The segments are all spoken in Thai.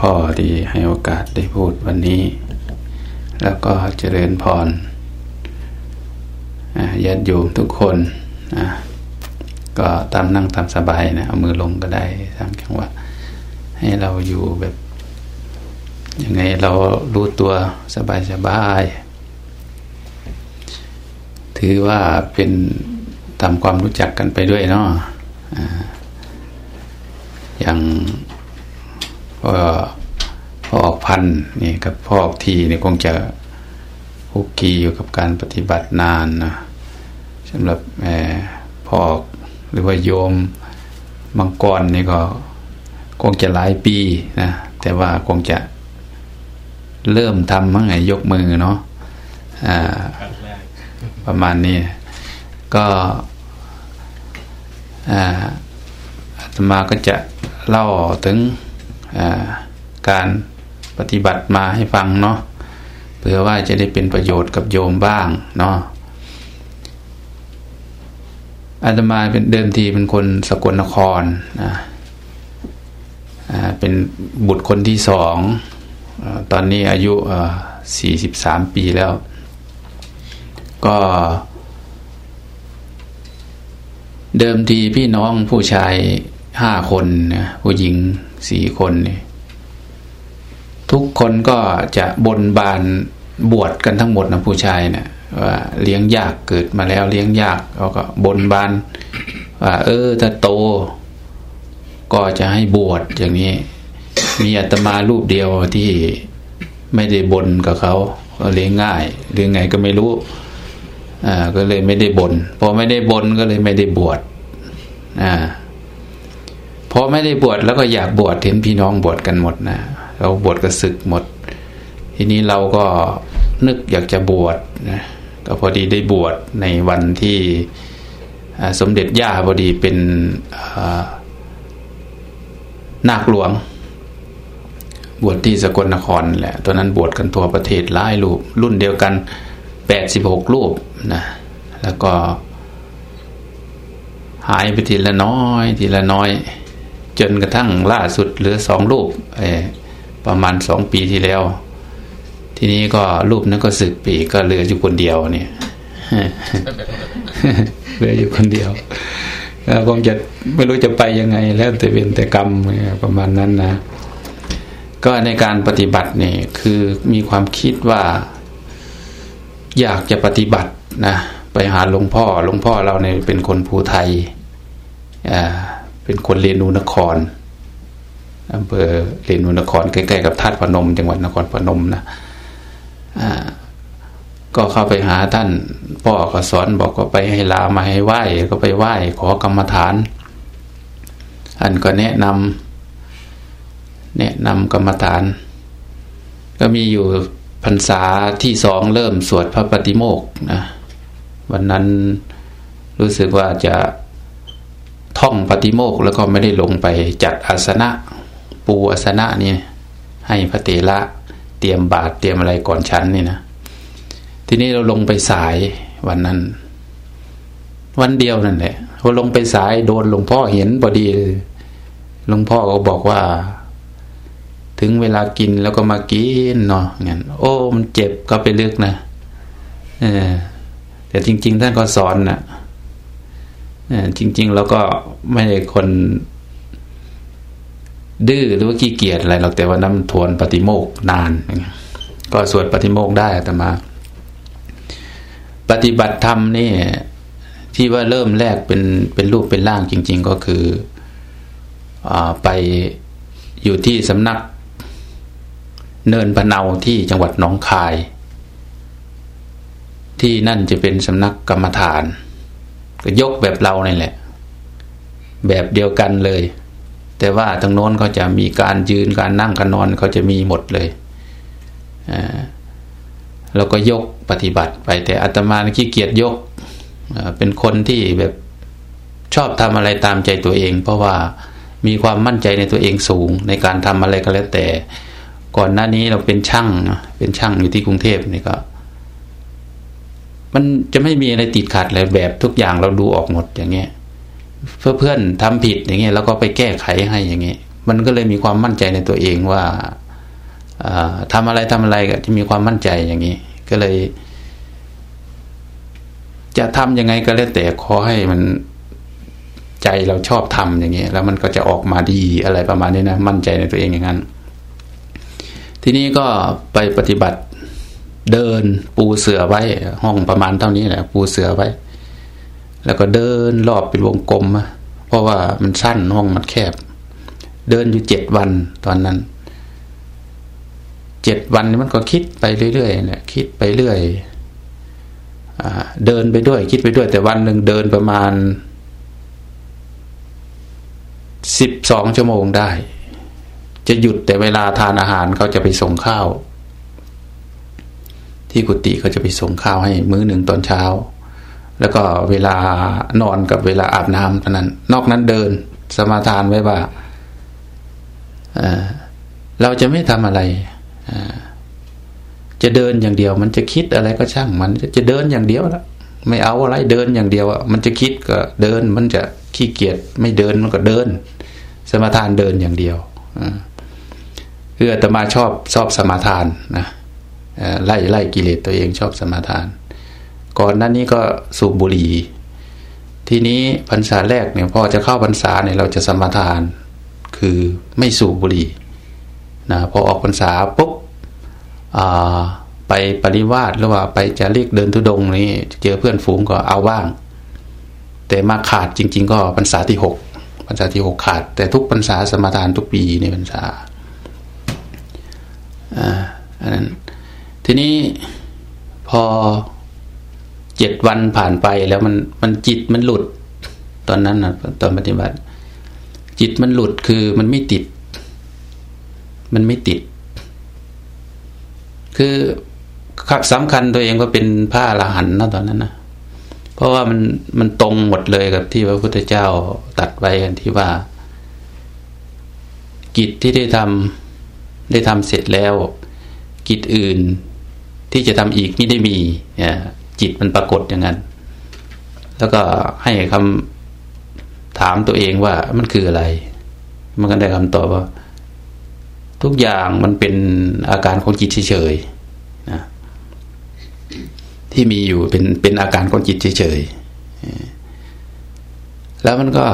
พ่อที่ให้โอกาสได้พูดวันนี้ แล้วก็เจริญพรญาติโยมทุกคนก็ตามนั่งตามสบายนะเอามือลงก็ได้ทางจังหวะให้เราอยู่แบบยังไงเรารู้ตัวสบายสบาย ถือว่าเป็นทำความรู้จักกันไปด้วยเนาะอย่าง พ่อพ่อออกพันนี่กับพ่อออกทีนี่คงจะคุกคีอยู่กับการปฏิบัตินานนะสำหรับพ่อหรือว่าโยมมังกรนี่ก็คงจะหลายปีนะแต่ว่าคงจะเริ่มทำมั้งไงยกมือเนาะประมาณนี้ ก็อาตมาก็จะเล่าถึง การปฏิบัติมาให้ฟังเนาะเพื่อว่าจะได้เป็นประโยชน์กับโยมบ้างเนาะอาตมาเป็นเดิมทีเป็นคนสกลนครนะเป็นบุตรคนที่สอง ตอนนี้อายุสี่สิบสามปีแล้ว ก็เดิมทีพี่น้องผู้ชายห้าคนนะผู้หญิง สี่คนนี่ทุกคนก็จะบนบานบวชกันทั้งหมดนะผู้ชายเนะี่ยว่าเลี้ยงยากเกิดมาแล้วเลี้ยงยากเขาก็บนบานว่าเออถ้าโต ก็จะให้บวชอย่างนี้ มีอาตมารูปเดียวที่ไม่ได้บนกับเขาเลี้ยงง่ายหรือไงก็ไม่รู้อ่าก็เลยไม่ได้บนพอไม่ได้บนก็เลยไม่ได้บวชอ่า พอไม่ได้บวชแล้วก็อยากบวชเห็นพี่น้องบวชกันหมดนะเราบวชก็ศึกหมด ทีนี้เราก็นึกอยากจะบวชนะก็พอดีได้บวชในวันที่สมเด็จย่าพอดีเป็นนาคหลวง บวชที่สกลนครแหละตอนนั้นบวชกันทั่วประเทศหลายรูป รุ่นเดียวกันแปดสิบหกรูปนะแล้วก็ หายไปทีละน้อย ทีละน้อย จนกระทั่งล่าสุดเหลือสองรูปประมาณสองปีที่แล้ว ทีนี้ก็รูปนั้นก็สึกปีก็เหลืออยู่คนเดียวเนี่ยเหลืออยู่คนเดียวคงจะไม่รู้จะไปยังไง แล้วแต่เป็นแต่กรรมประมาณนั้นนะ ก็ในการปฏิบัติเนี่ยคือมีความคิดว่า อยากจะปฏิบัตินะไปหาหลวงพ่อหลวงพ่อเราเนี่ยเป็นคนภูไทยอ่า เป็นคนเรนูนครอำเภอเรนูนครใกล้ๆกับธาตุพนม จังหวัดนครพนมนะอ่าก็เข้าไปหาท่านพ่อก็สอนบอกก็ไปให้ลามาให้ไหว้ก็ไปไหว้ขอกรรมฐานอันก็แนะนำแนะนำกรรมฐาน ก็มีอยู่พรรษาที่สองเริ่มสวดพระปฏิโมกนะวันนั้นรู้สึกว่าจะ ท่องปฏิโมกแล้วก็ไม่ได้ลงไปจัดอาสนะ ปูอาสนะนี่ให้พระเตระเตรียมบาตรเตรียมอะไรก่อนชั้นนี่นะทีนี้เราลงไปสายวันนั้น วันเดียวนั่นแหละพอลงไปสายโดนหลวงพ่อเห็นพอดีหลวงพ่อก็บอกว่า ถึงเวลากินแล้วก็มากินเนาะงั้นโอ้มันเจ็บก็ไปเลือกนะเออแต่จริง ๆ ท่านก็สอนนะ่ะ จริง ๆ แล้วก็ไม่ได้คน ดื้อหรือว่าขี้เกียจอะไรหรอกแต่ว่าน้ำทวนปฏิโมกนาน ก็สวดปฏิโมกได้แต่มา ปฏิบัติธรรมนี่ที่ว่าเริ่มแรกเป็นเป็นรูปเป็นร่างจริง ๆ ก็คืออไปอยู่ที่สำนักเนินพะเนาที่จังหวัดหนองคาย ที่นั่นจะเป็นสำนักกรรมฐาน ก็ยกแบบเราเนี่แหละ แบบเดียวกันเลย แต่ว่าทางโน้นเขาจะมีการยืนการนั่งการนอนเขาจะมีหมดเลยอ่าเราก็ยกปฏิบัติไป แต่อาตมาขี้เกียจยกเป็นคนที่แบบชอบทำอะไรตามใจตัวเอง เพราะว่ามีความมั่นใจในตัวเองสูง ในการทำอะไรก็แล้วแต่ ก่อนหน้านี้เราเป็นช่างเป็นช่างอยู่ที่กรุงเทพนี่ก็ มันจะไม่มีอะไรติดขัดเลยแบบทุกอย่างเราดูออกหมดอย่างเงี้ยเพื่อเพื่อนทำผิดอย่างเงี้ยแล้วก็ไปแก้ไขให้อย่างเงี้ยมันก็เลยมีความมั่นใจในตัวเองว่าทำอะไรทำอะไรก็จะมีความมั่นใจอย่างนี้ ก็เลย จะทำยังไงก็แล้วแต่ขอให้มันใจเราชอบทำอย่างนี้แล้วมันก็จะออกมาดีอะไรประมาณนี้นะมั่นใจในตัวเองอย่างนั้น ทีนี้ก็ไปปฏิบัติ เดินปูเสือไว้ ห้องประมาณเท่านี้แหละปูเสือไว้ แล้วก็เดินรอบเป็นวงกลมเพราะว่ามันสั้นห้องมันแคบ เดินอยู่เจ็ดวันตอนนั้นเจ็ดวันนี้มันก็คิดไปเรื่อยๆเนี่ยคิดไปเรื่อยเดินไปด้วย คิดไปด้วย แต่วันหนึ่งเดินประมาณสิบสองชั่วโมงได้ จะหยุดแต่เวลาทานอาหารเขาจะไปส่งข้าว ที่กุฏิเขาจะไปส่งข้าวให้มื้อหนึ่งตอนเช้า แล้วก็เวลานอนกับเวลาอาบน้ำเท่านั้น นอกนั้นเดินสมาทานไว้ว่าเราจะไม่ทำอะไรจะเดินอย่างเดียว มันจะคิดอะไรก็ช่างมันจะเดินอย่างเดียวละไม่เอาอะไรเดินอย่างเดียวอะมันจะคิดก็เดิน มันจะขี้เกียจไม่เดินมันก็เดิน สมาทานเดินอย่างเดียวคืออาตมาชอบชอบสมาทานนะ ไล่ไล่กิเลสตัวเองชอบสมาทาน ก่อนนั้นนี้ก็สูบบุหรี่ทีนี้พรรษาแรกเนี่ยพอจะเข้าพรรษาเนี่ยเราจะสมาทาน คือไม่สูบบุหรี่นะพอออกพรรษาปุ๊บไปปริวาสหรือว่าไปจะเรียกเดินทุดงนี้เจอเพื่อนฝูงก็เอาบ้าง แต่มาขาดจริง ๆ ก็พรรษาที่หกพรรษาที่หกขาด แต่ทุกพรรษาสมาทานทุกปีในพรรษาอ่าอันนั้น ทีนี้พอเจ็ดวันผ่านไปแล้วมันมันจิตมันหลุด ตอนนั้นนะตอนปฏิบัติ จิตมันหลุดคือมันไม่ติด มันไม่ติด คือสำคัญตัวเองก็เป็นพระอรหันนะตอนนั้นนะเพราะว่ามันมันตรงหมดเลยกับที่พระพุทธเจ้าตัดไว้กันที่ว่า กิจที่ได้ทำได้ทำเสร็จแล้ว กิจอื่น ที่จะทำอีกไม่ได้มีจิตมันปรากฏอย่างนั้น แล้วก็ให้คำถามตัวเองว่ามันคืออะไร มันก็ได้คำตอบว่า ทุกอย่างมันเป็นอาการของจิตเฉยๆนะที่มีอยู่เป็นเป็นอาการของจิตเฉยๆแล้วมันก็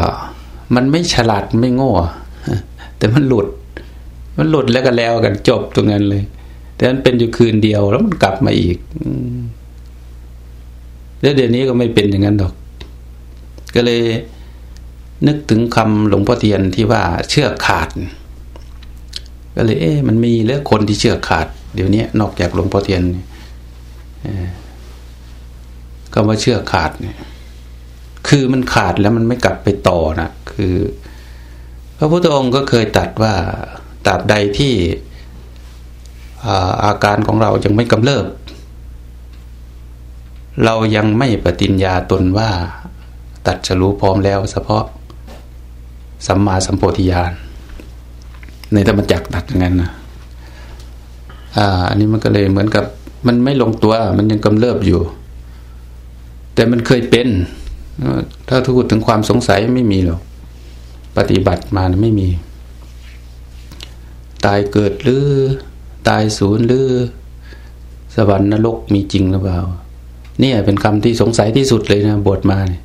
มันไม่ฉลาดไม่โง่แต่มันหลุด มันหลุดแล้วก็แล้วกันจบตรงนั้นเลย แต่มันเป็นอยู่คืนเดียวแล้วมันกลับมาอีกแล้วเดี๋ยวนี้ก็ไม่เป็นอย่างนั้นหรอก ก็เลยนึกถึงคำหลวงพ่อเทียนที่ว่าเชือกขาด ก็เลย เอ๊ะมันมีเลือกคนที่เชื่อขาด เดี๋ยวนี้นอกจากหลวงพ่อเทียนก็มาเชื่อขาดเนี่ย คือมันขาดแล้วมันไม่กลับไปต่อนะคือ พระพุทธองค์ก็เคยตัดว่าตราบใดที่ อาการของเรายังไม่กำเริบ เรายังไม่ปฏิญญาตนว่า ตัดจะรู้พร้อมแล้วเฉพาะ สัมมาสัมโพธิญาณในธรรมจักตัดอย่างนั้นนะอ่า อันนี้มันก็เลยเหมือนกับ มันไม่ลงตัว มันยังกำเริบอยู่ แต่มันเคยเป็น ถ้าพูดถึงความสงสัยไม่มีหรอก ปฏิบัติมาไม่มี ตายเกิดหรือ ตายศูนย์หรือสวรรค์นรกมีจริงหรือเปล่า เนี่ยเป็นคำที่สงสัยที่สุดเลยนะบทมาเนี่ย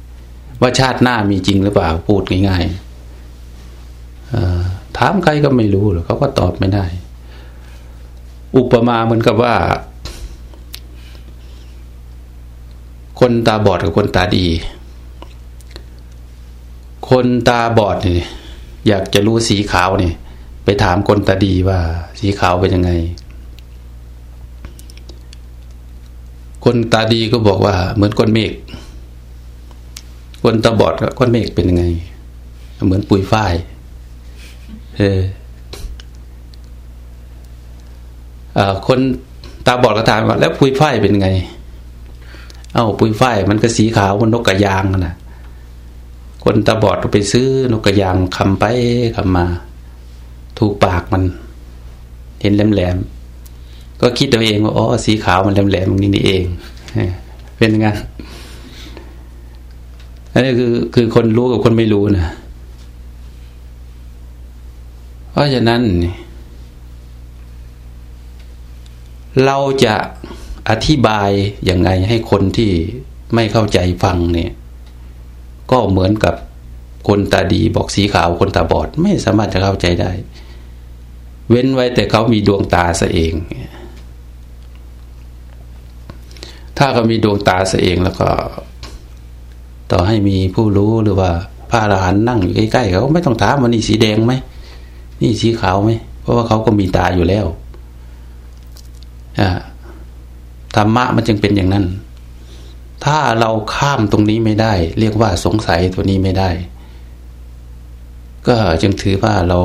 ว่าชาติหน้ามีจริงหรือเปล่า พูดง่ายๆถามใครก็ไม่รู้หรอกเขาก็ตอบไม่ได้ อุปมาเหมือนกับว่า คนตาบอดกับคนตาดี คนตาบอดนี่อยากจะรู้สีขาวนี่ ไปถามคนตาดีว่า สีขาวเป็นยังไง คนตาดีก็บอกว่า เหมือนก้นเมฆคนตาบอดกับก้นเมฆเป็นยังไง เหมือนปุยฝ้ายเออคนตาบอดก็ถามว่าแล้วปุยฝ้ายเป็นไง เอ้าปุยฝ้ายมันก็สีขาวมันนกกระยางนะคนตาบอดก็ไปซื้อนกกระยางคำไปคำมา ถูกปากมัน เห็นแหลมๆก็คิดตัวเองว่าอ๋อสีขาวมันแหลมๆตรงนี้นี่เองเป็นงั้นอันนี้คือคือคนรู้กับคนไม่รู้นะเพราะฉะนั้น เราจะอธิบายยังไงให้คนที่ไม่เข้าใจฟังเนี่ย ก็เหมือนกับคนตาดีบอกสีขาวคนตาบอด ไม่สามารถจะเข้าใจได้ เว้นไว้แต่เขามีดวงตาซะเอง ถ้าเขามีดวงตาซะเองแล้วก็ ต่อให้มีผู้รู้หรือว่าพระอรหันต์นั่งอยู่ใกล้ๆเขาไม่ต้องถามว่านี่สีแดงไหมนี่สีขาวไหมเพราะว่าเขาก็มีตาอยู่แล้วธรรมะมันจึงเป็นอย่างนั้น ถ้าเราข้ามตรงนี้ไม่ได้ เรียกว่าสงสัยตัวนี้ไม่ได้ ก็จึงถือว่าเรา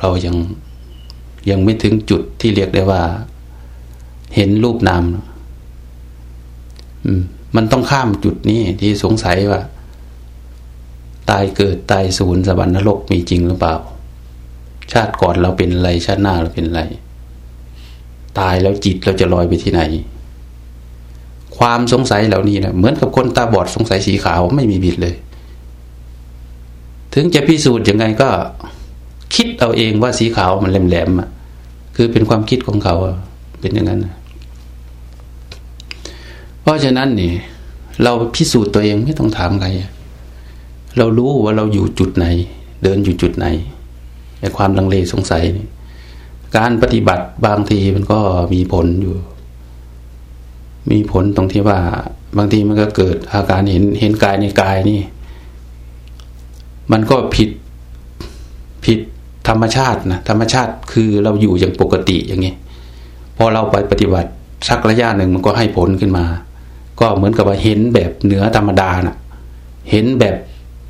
เรายัง ยังไม่ถึงจุดที่เรียกได้ว่า เห็นรูปนามมันต้องข้ามจุดนี้ที่สงสัยว่า ตายเกิดตายสูญสวรรค์นรกมีจริงหรือเปล่า ชาติก่อนเราเป็นอะไร ชาติหน้าเราเป็นอะไร ตายแล้วจิตเราจะลอยไปที่ไหน ความสงสัยเหล่านี้นะเหมือนกับคนตาบอดสงสัยสีขาวไม่มีบิดเลย ถึงจะพิสูจน์ยังไงก็ คิดเอาเองว่าสีขาวมันแหลมๆอะคือเป็นความคิดของเขาเป็นอย่างนั้นเพราะฉะนั้นนี่เราพิสูจน์ตัวเองไม่ต้องถามใครเรารู้ว่าเราอยู่จุดไหน เดินอยู่จุดไหนในความลังเลสงสัยนี่การปฏิบัติบางทีมันก็มีผลอยู่ มีผลตรงที่ว่า บางทีมันก็เกิดอาการเห็นเห็นกายในกายนี่ มันก็ผิดผิด ธรรมชาตินะธรรมชาติคือเราอยู่อย่างปกติอย่างนี้พอเราไปปฏิบัติสักระยะหนึ่งมันก็ให้ผลขึ้นมา ก็เหมือนกับว่าเห็นแบบเหนือธรรมดานะ่ะ เห็นแบบ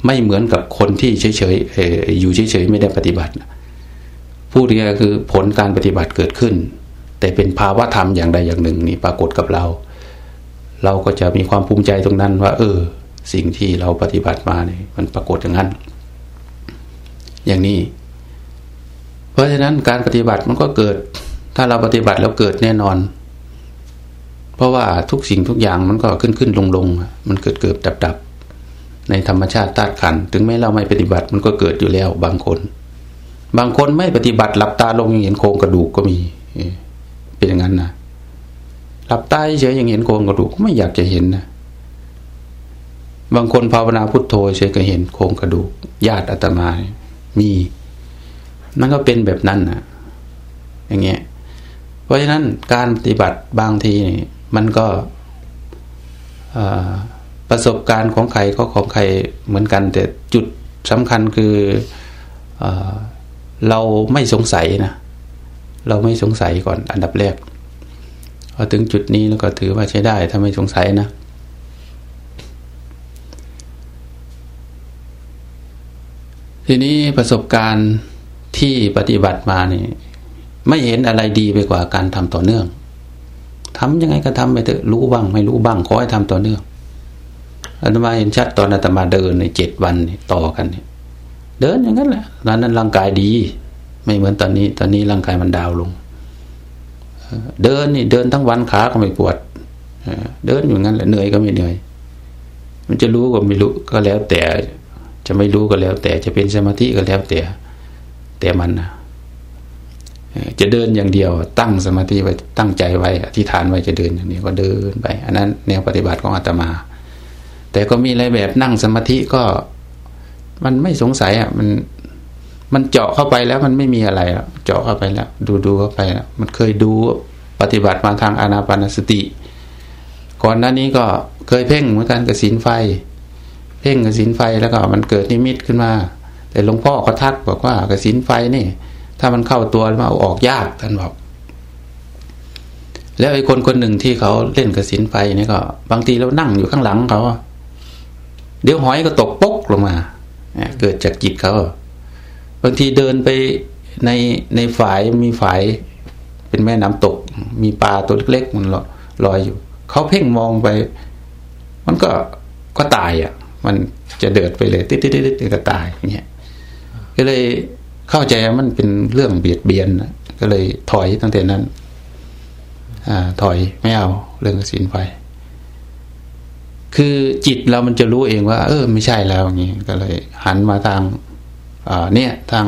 ไม่เหมือนกับคนที่เฉยๆอยู่เฉยๆไม่ได้ปฏิบัติพูดง่ายนคือผลการปฏิบัติเกิดขึ้น แต่เป็นภาวะธรรมอย่างใดอย่างหนึ่งนี่ปรากฏกับเรา เราก็จะมีความภูมิใจตรงนั้นว่า เออ สิ่งที่เราปฏิบัติมาเนี่ยมันปรากฏอย่างนั้น อย่างนี้ ราะฉะนั้นการปฏิบัติมันก็เกิด ถ้าเราปฏิบัติแล้วเกิดแน่นอน เพราะว่าทุกสิ่งทุกอย่างมันก็ขึ้นขึ้นลงลงมันเกิดเกิดดับดับในธรรมชาติธาตุขันถึงแม้เราไม่ปฏิบัติมันก็เกิดอยู่แล้วบางคน บางคนไม่ปฏิบัติหลับตาลงยังเห็นโครงกระดูกก็มีเป็นอย่างนั้นนะหลับตาเฉยยังเห็นโครงกระดูกไม่อยากจะเห็นนะบางคนภาวนาพุทโธเฉยก็เห็นโครงกระดูกญาติอาตมามี มันก็เป็นแบบนั้นนะอย่างเงี้ย เพราะฉะนั้นการปฏิบัติบางทีนี่มันก็ประสบการณ์ของใครก็ของใครเหมือนกัน แต่จุดสำคัญคือเอเราไม่สงสัยนะเราไม่สงสัยก่อนอันดับแรกพอถึงจุดนี้แล้วก็ถือว่าใช้ได้ถ้าไม่สงสัยนะทีนี้ประสบการณ์ ที่ปฏิบัติมานี่ไม่เห็นอะไรดีไปกว่าการทำต่อเนื่องทำยังไงก็ทำไปเถอะรู้บ้าง ไม่รู้บ้างขอให้ทำต่อเนื่องอาตมาเห็นชัดตอนอาตมาเดินในเจ็ดวันต่อกันเนี่ยเดินอย่างนั้นแหละตอนนั้นร่างกายดี ไม่เหมือนตอนนี้ ตอนนี้ร่างกายมันดาวลง เดินนี่เดินทั้งวันขาก็ไม่ปวดเดินอยู่งั้นแหละเหนื่อยก็ไม่เหนื่อย มันจะรู้ก็ไม่รู้ก็แล้วแต่ จะไม่รู้ก็แล้วแต่จะเป็นสมาธิก็แล้วแต่ แต่มันนะจะเดินอย่างเดียว ตั้งสมาธิไว้ตั้งใจไว้อธิษฐานไว้จะเดินอย่างนี้ก็เดินไป อันนั้นแนวปฏิบัติของอาตมา แต่ก็มีอะไรแบบนั่งสมาธิก็ มันไม่สงสัยอะ มันมันเจาะเข้าไปแล้วมันไม่มีอะไรอะเจาะเข้าไปแล้ว ดูดูเข้าไปแล้วมันเคยดูปฏิบัติมาทางอานาปานสติ ก่อนหน้านี้ก็เคยเพ่งเหมือนกันกับสินไฟ เพ่งกับสินไฟแล้วก็มันเกิดนิมิตขึ้นมา แต่หลวงพ่อก็ทักบอกว่ากับสินไฟนี่ ถ้ามันเข้าตัวมาเอาออกยากท่านบอก แล้วไอ้คนคนหนึ่งที่เขาเล่นกับสินไฟนี่ก็ บางทีเรานั่งอยู่ข้างหลังเขาเดี๋ยวหอยก็ตกป๊กลงมาเกิดจากจิตเขาบางทีเดินไปในในฝายมีฝายเป็นแม่น้ำตก มีปลาตัวเล็กๆมันลอยอยู่ เขาเพ่งมองไป มันก็ก็ตายอะ มันจะเดิดไปเลย ติดๆๆก็ตายอย่างเงี้ย ก็เลยเข้าใจว่ามันเป็นเรื่องเบียดเบียนก็เลยถอยตั้งแต่นั้น อ่า ถอยไม่เอา เรื่องสินไฟคือจิตเรามันจะรู้เองว่า เออ ไม่ใช่แล้วอย่างนี้ก็เลย หันมาทางอ่าเนี่ยทาง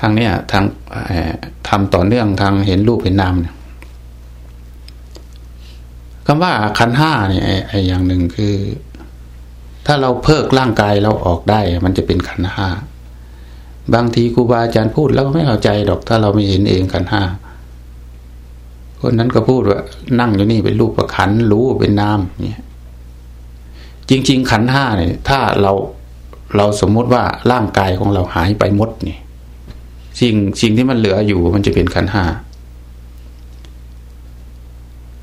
ทางเนี้ยทางทำต่อเนื่องทางเห็นรูปเห็นนามเนี่ยคำว่าขันห้าเนี่ยไอ้อย่างหนึ่งคือ ถ้าเราเพิกร่างกายเราออกได้ มันจะเป็นขันห้า บางทีครูบาอาจารย์พูดแล้วก็ไม่เข้าใจดอกถ้าเราไม่เห็นเองขันห้าคนนั้นก็พูดว่า นั่งอยู่นี่เป็นรูปประขันรู้เป็นนามเนี่ยจริง ๆ ขันห้าเนี่ย ถ้าเราเราสมมุติว่าร่างกายของเราหายไปหมดนี่สิ่งสิ่งที่มันเหลืออยู่มันจะเป็นขันห้า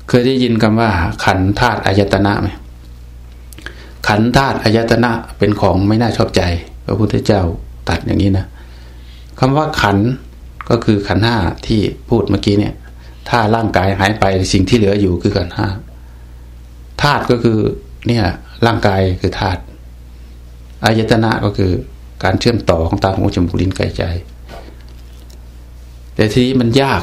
เคยได้ยินคำว่า ขันธาตุอายตนะไหมขันธาตุอายตนะเป็นของไม่น่าชอบใจ พระพุทธเจ้า ตัดอย่างนี้นะคำว่าขันก็คือขันห้าที่พูดเมื่อกี้เนี่ย ถ้าร่างกายหายไปสิ่งที่เหลืออยู่คือขันห้าธาตุก็คือเนี่ยร่างกายคือธาตุอายตนะก็คือการเชื่อมต่อของตาหูจมูกลิ้นกายใจ แต่ทีนี้มันยาก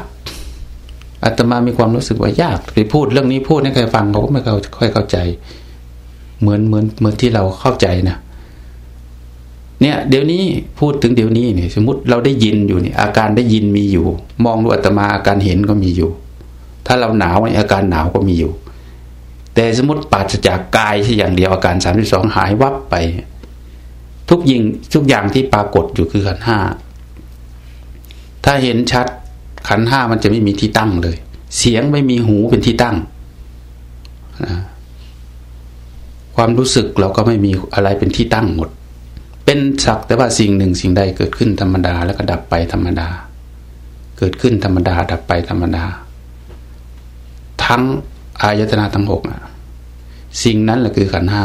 อาตมามีความรู้สึกว่ายากไปพูดเรื่องนี้พูดให้ใครฟังเขาก็ไม่ค่อยเข้าใจ เหมือนเหมือนเหมือนที่เราเข้าใจนะ เนี่ยเดี๋ยวนี้พูดถึงเดี๋ยวนี้เนี่ยสมมติเราได้ยินอยู่เนี่ยอาการได้ยินมีอยู่ มองดูอาตมาอาการเห็นก็มีอยู่ ถ้าเราหนาวอาการหนาวก็มีอยู่ แต่สมมติปราศจากกายแค่อย่างเดียวอาการสามสิบสองหายวับไป ทุกยิงทุกอย่างที่ปรากฏอยู่คือขันห้าถ้าเห็นชัดขันห้ามันจะไม่มีที่ตั้งเลย เสียงไม่มีหูเป็นที่ตั้งความรู้สึกเราก็ไม่มีอะไรเป็นที่ตั้งหมด เป็นสักแต่ว่าสิ่งหนึ่งสิ่งใดเกิดขึ้นธรรมดาแล้วก็ดับไปธรรมดา เกิดขึ้นธรรมดา ดับไปธรรมดา ทั้งอายตนะทั้งหกอะสิ่งนั้นแหละคือขันห้า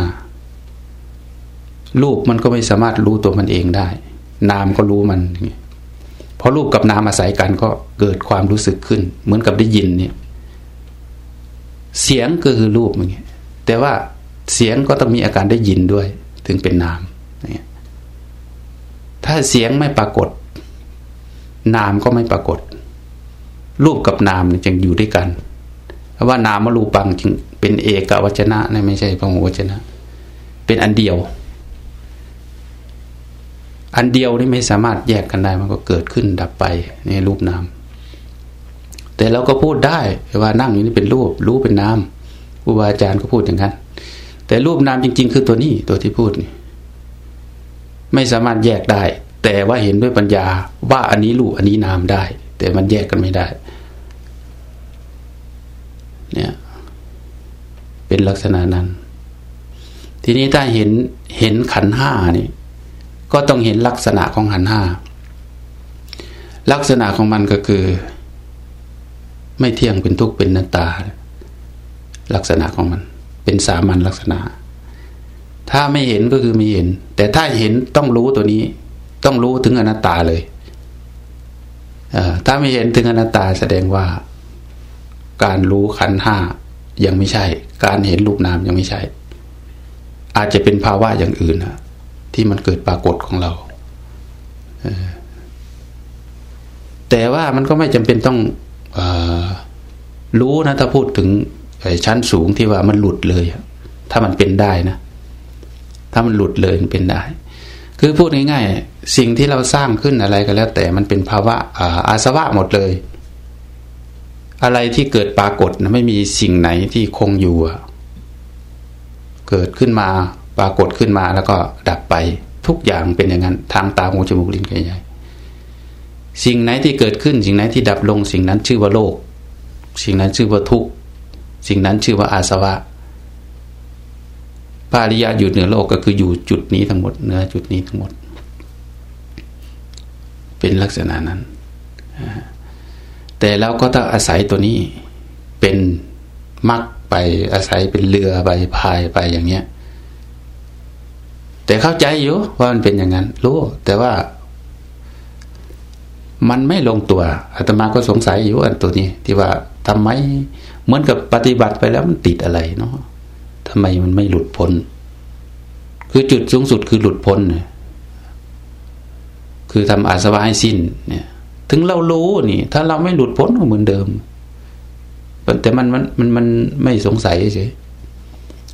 รูปมันก็ไม่สามารถรู้ตัวมันเองได้ นามก็รู้มันอย่างนี้พอรูปกับนามอาศัยกันก็เกิดความรู้สึกขึ้น เหมือนกับได้ยินเนี่ย เสียงก็คือรูปอย่างเงี้ยแต่ว่าเสียงก็ต้องมีอาการได้ยินด้วย ถึงเป็นนามเนี่ย ถ้าเสียงไม่ปรากฏ นามก็ไม่ปรากฏ รูปกับนามจึงอยู่ด้วยกันเพราะว่านามมรูปังจึงเป็นเอกวัจนะนะไม่ใช่พหูวัจนะ เป็นอันเดียว อันเดียวนี่ไม่สามารถแยกกันได้มันก็เกิดขึ้นดับไปในรูปนามแต่เราก็พูดได้ว่านั่งอยู่นี่เป็นรูป รู้เป็นนามครูบาอาจารย์ก็พูดอย่างนั้นแต่รูปนามจริง ๆ คือตัวนี้ตัวที่พูดนี่ ไม่สามารถแยกได้ แต่ว่าเห็นด้วยปัญญาว่าอันนี้รูปอันนี้นามได้ แต่มันแยกกันไม่ได้ เนี่ย เป็นลักษณะนั้น ทีนี้ถ้าเห็นเห็นขันห้านี่ก็ต้องเห็นลักษณะของหันห้าลักษณะของมันก็คือ ไม่เที่ยงเป็นทุกข์เป็นนัตตา ลักษณะของมัน เป็นสามัญลักษณะ ถ้าไม่เห็นก็คือไม่เห็น แต่ถ้าเห็นต้องรู้ตัวนี้ ต้องรู้ถึงอนัตตาเลยถ้าไม่เห็นถึงอนัตตาแสดงว่า การรู้ขันห้ายังไม่ใช่ การเห็นรูปนามยังไม่ใช่ อาจจะเป็นภาวะอย่างอื่นนะที่มันเกิดปรากฏของเราแต่ว่ามันก็ไม่จำเป็นต้องอรู้นะถ้าพูดถึงชั้นสูงที่ว่ามันหลุดเลยถ้ามันเป็นได้นะ ถ้ามันหลุดเลยมันเป็นได้ คือพูดง่ายๆ สิ่งที่เราสร้างขึ้นอะไรก็แล้ว แต่มันเป็นภาวะอาสวะหมดเลย อะไรที่เกิดปรากฏนะไม่มีสิ่งไหนที่คงอยู่เกิดขึ้นมาปรากฏขึ้นมาแล้วก็ดับไปทุกอย่างเป็นอย่างนั้นทางตาหูจมูกลิ้นกายใจสิ่งไหนที่เกิดขึ้น สิ่งไหนที่ดับลง สิ่งนั้นชื่อว่าโลก สิ่งนั้นชื่อว่าทุกสิ่งนั้นชื่อว่าอาสวะ ปาริยะอยู่เหนือโลกก็คืออยู่จุดนี้ทั้งหมดเนื้อจุดนี้ทั้งหมด เป็นลักษณะนั้น แต่เราก็ต้องอาศัยตัวนี้เป็นมักไปอาศัยเป็นเรือไปพายไปอย่างเงี้ย แต่เข้าใจอยู่ว่ามันเป็นอย่างนั้น รู้แต่ว่า มันไม่ลงตัวอาตมาก็สงสัยอยู่อันตัวนี้ ที่ว่าทำไมเหมือนกับปฏิบัติไปแล้วมันติดอะไรเนาะ ทำไมมันไม่หลุดพ้น คือจุดสูงสุดคือหลุดพ้นเนี่ยคือทำอาสวะให้สิ้น เนี่ย ถึงเรารู้นี่ ถ้าเราไม่หลุดพ้นก็เหมือนเดิม แต่มันมันมันมันไม่สงสัยเฉย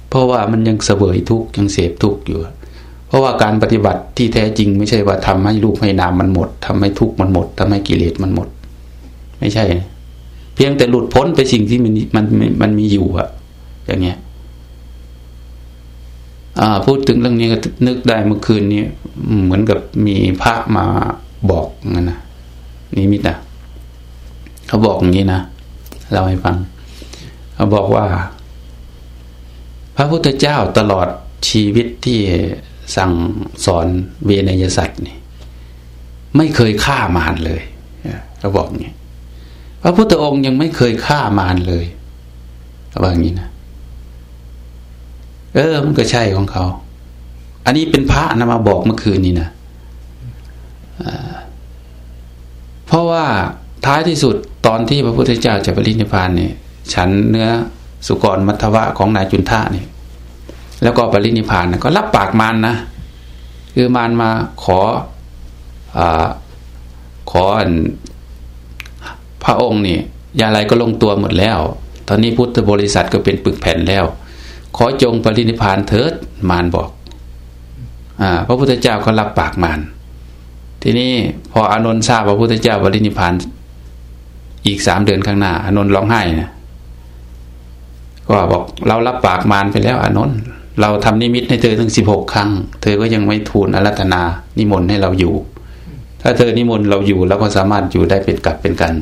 เพราะว่ามันยังเสวยทุกข์ยังเสพทุกข์อยู่ เพราะว่าการปฏิบัติที่แท้จริง ไม่ใช่ว่าทำให้รูปให้นามมันหมดทำให้ทุกข์มันหมดทำให้กิเลสมันหมด ไม่ใช่ เพียงแต่หลุดพ้นไปสิ่งที่มันมันมันมีอยู่อะอย่างเงี้ย พูดถึงเรื่องนี้ก็นึกได้เมื่อคืนนี้เหมือนกับมีพระมาบอกงั้นนะนี่มิตรนะเขาบอกอย่างนี้นะเราให้ฟังเขาบอกว่า พระพุทธเจ้าตลอดชีวิตที่สั่งสอนเวนยสัตว์นี่ ไม่เคยฆ่ามารเลยเขาบอกอย่างนี้พระพุทธองค์ยังไม่เคยฆ่ามารเลยเขาบอกอย่างนี้นะ เออ มันก็ใช่ของเขา อันนี้เป็นพระนะมาบอกเมื่อคืนนี้นะเพราะว่าท้ายที่สุดตอนที่พระพุทธเจ้าจะปรินิพพานเนี่ยฉันเนื้อสุกรมัทวะของนายจุนท่าเนี่ยแล้วก็ปรินิพพานนะก็รับปากมารนนะคือมารมาขออขอพระองค์นี่ยาอะไรก็ลงตัวหมดแล้ว ตอนนี้พุทธบริษัทก็เป็นปึกแผ่นแล้ว ขอจงปรินิพานเถิดมารบอกอ่าพระพุทธเจ้าก็รับปากมารทีนี้พออานนท์ทราบพระพุทธเจ้าปรินิพานอีกสามเดือนข้างหน้า อานนท์ร้องไห้นะก็บอกเรารับปากมารไปแล้ว อานนท์เราทำนิมิตให้เธอทั้งสิบหกครั้ง เธอก็ยังไม่ทูลอารัธนา นิมนต์ให้เราอยู่ ถ้าเธอนิมนต์เราอยู่เราก็สามารถอยู่ได้เป็นกับเป็นกัน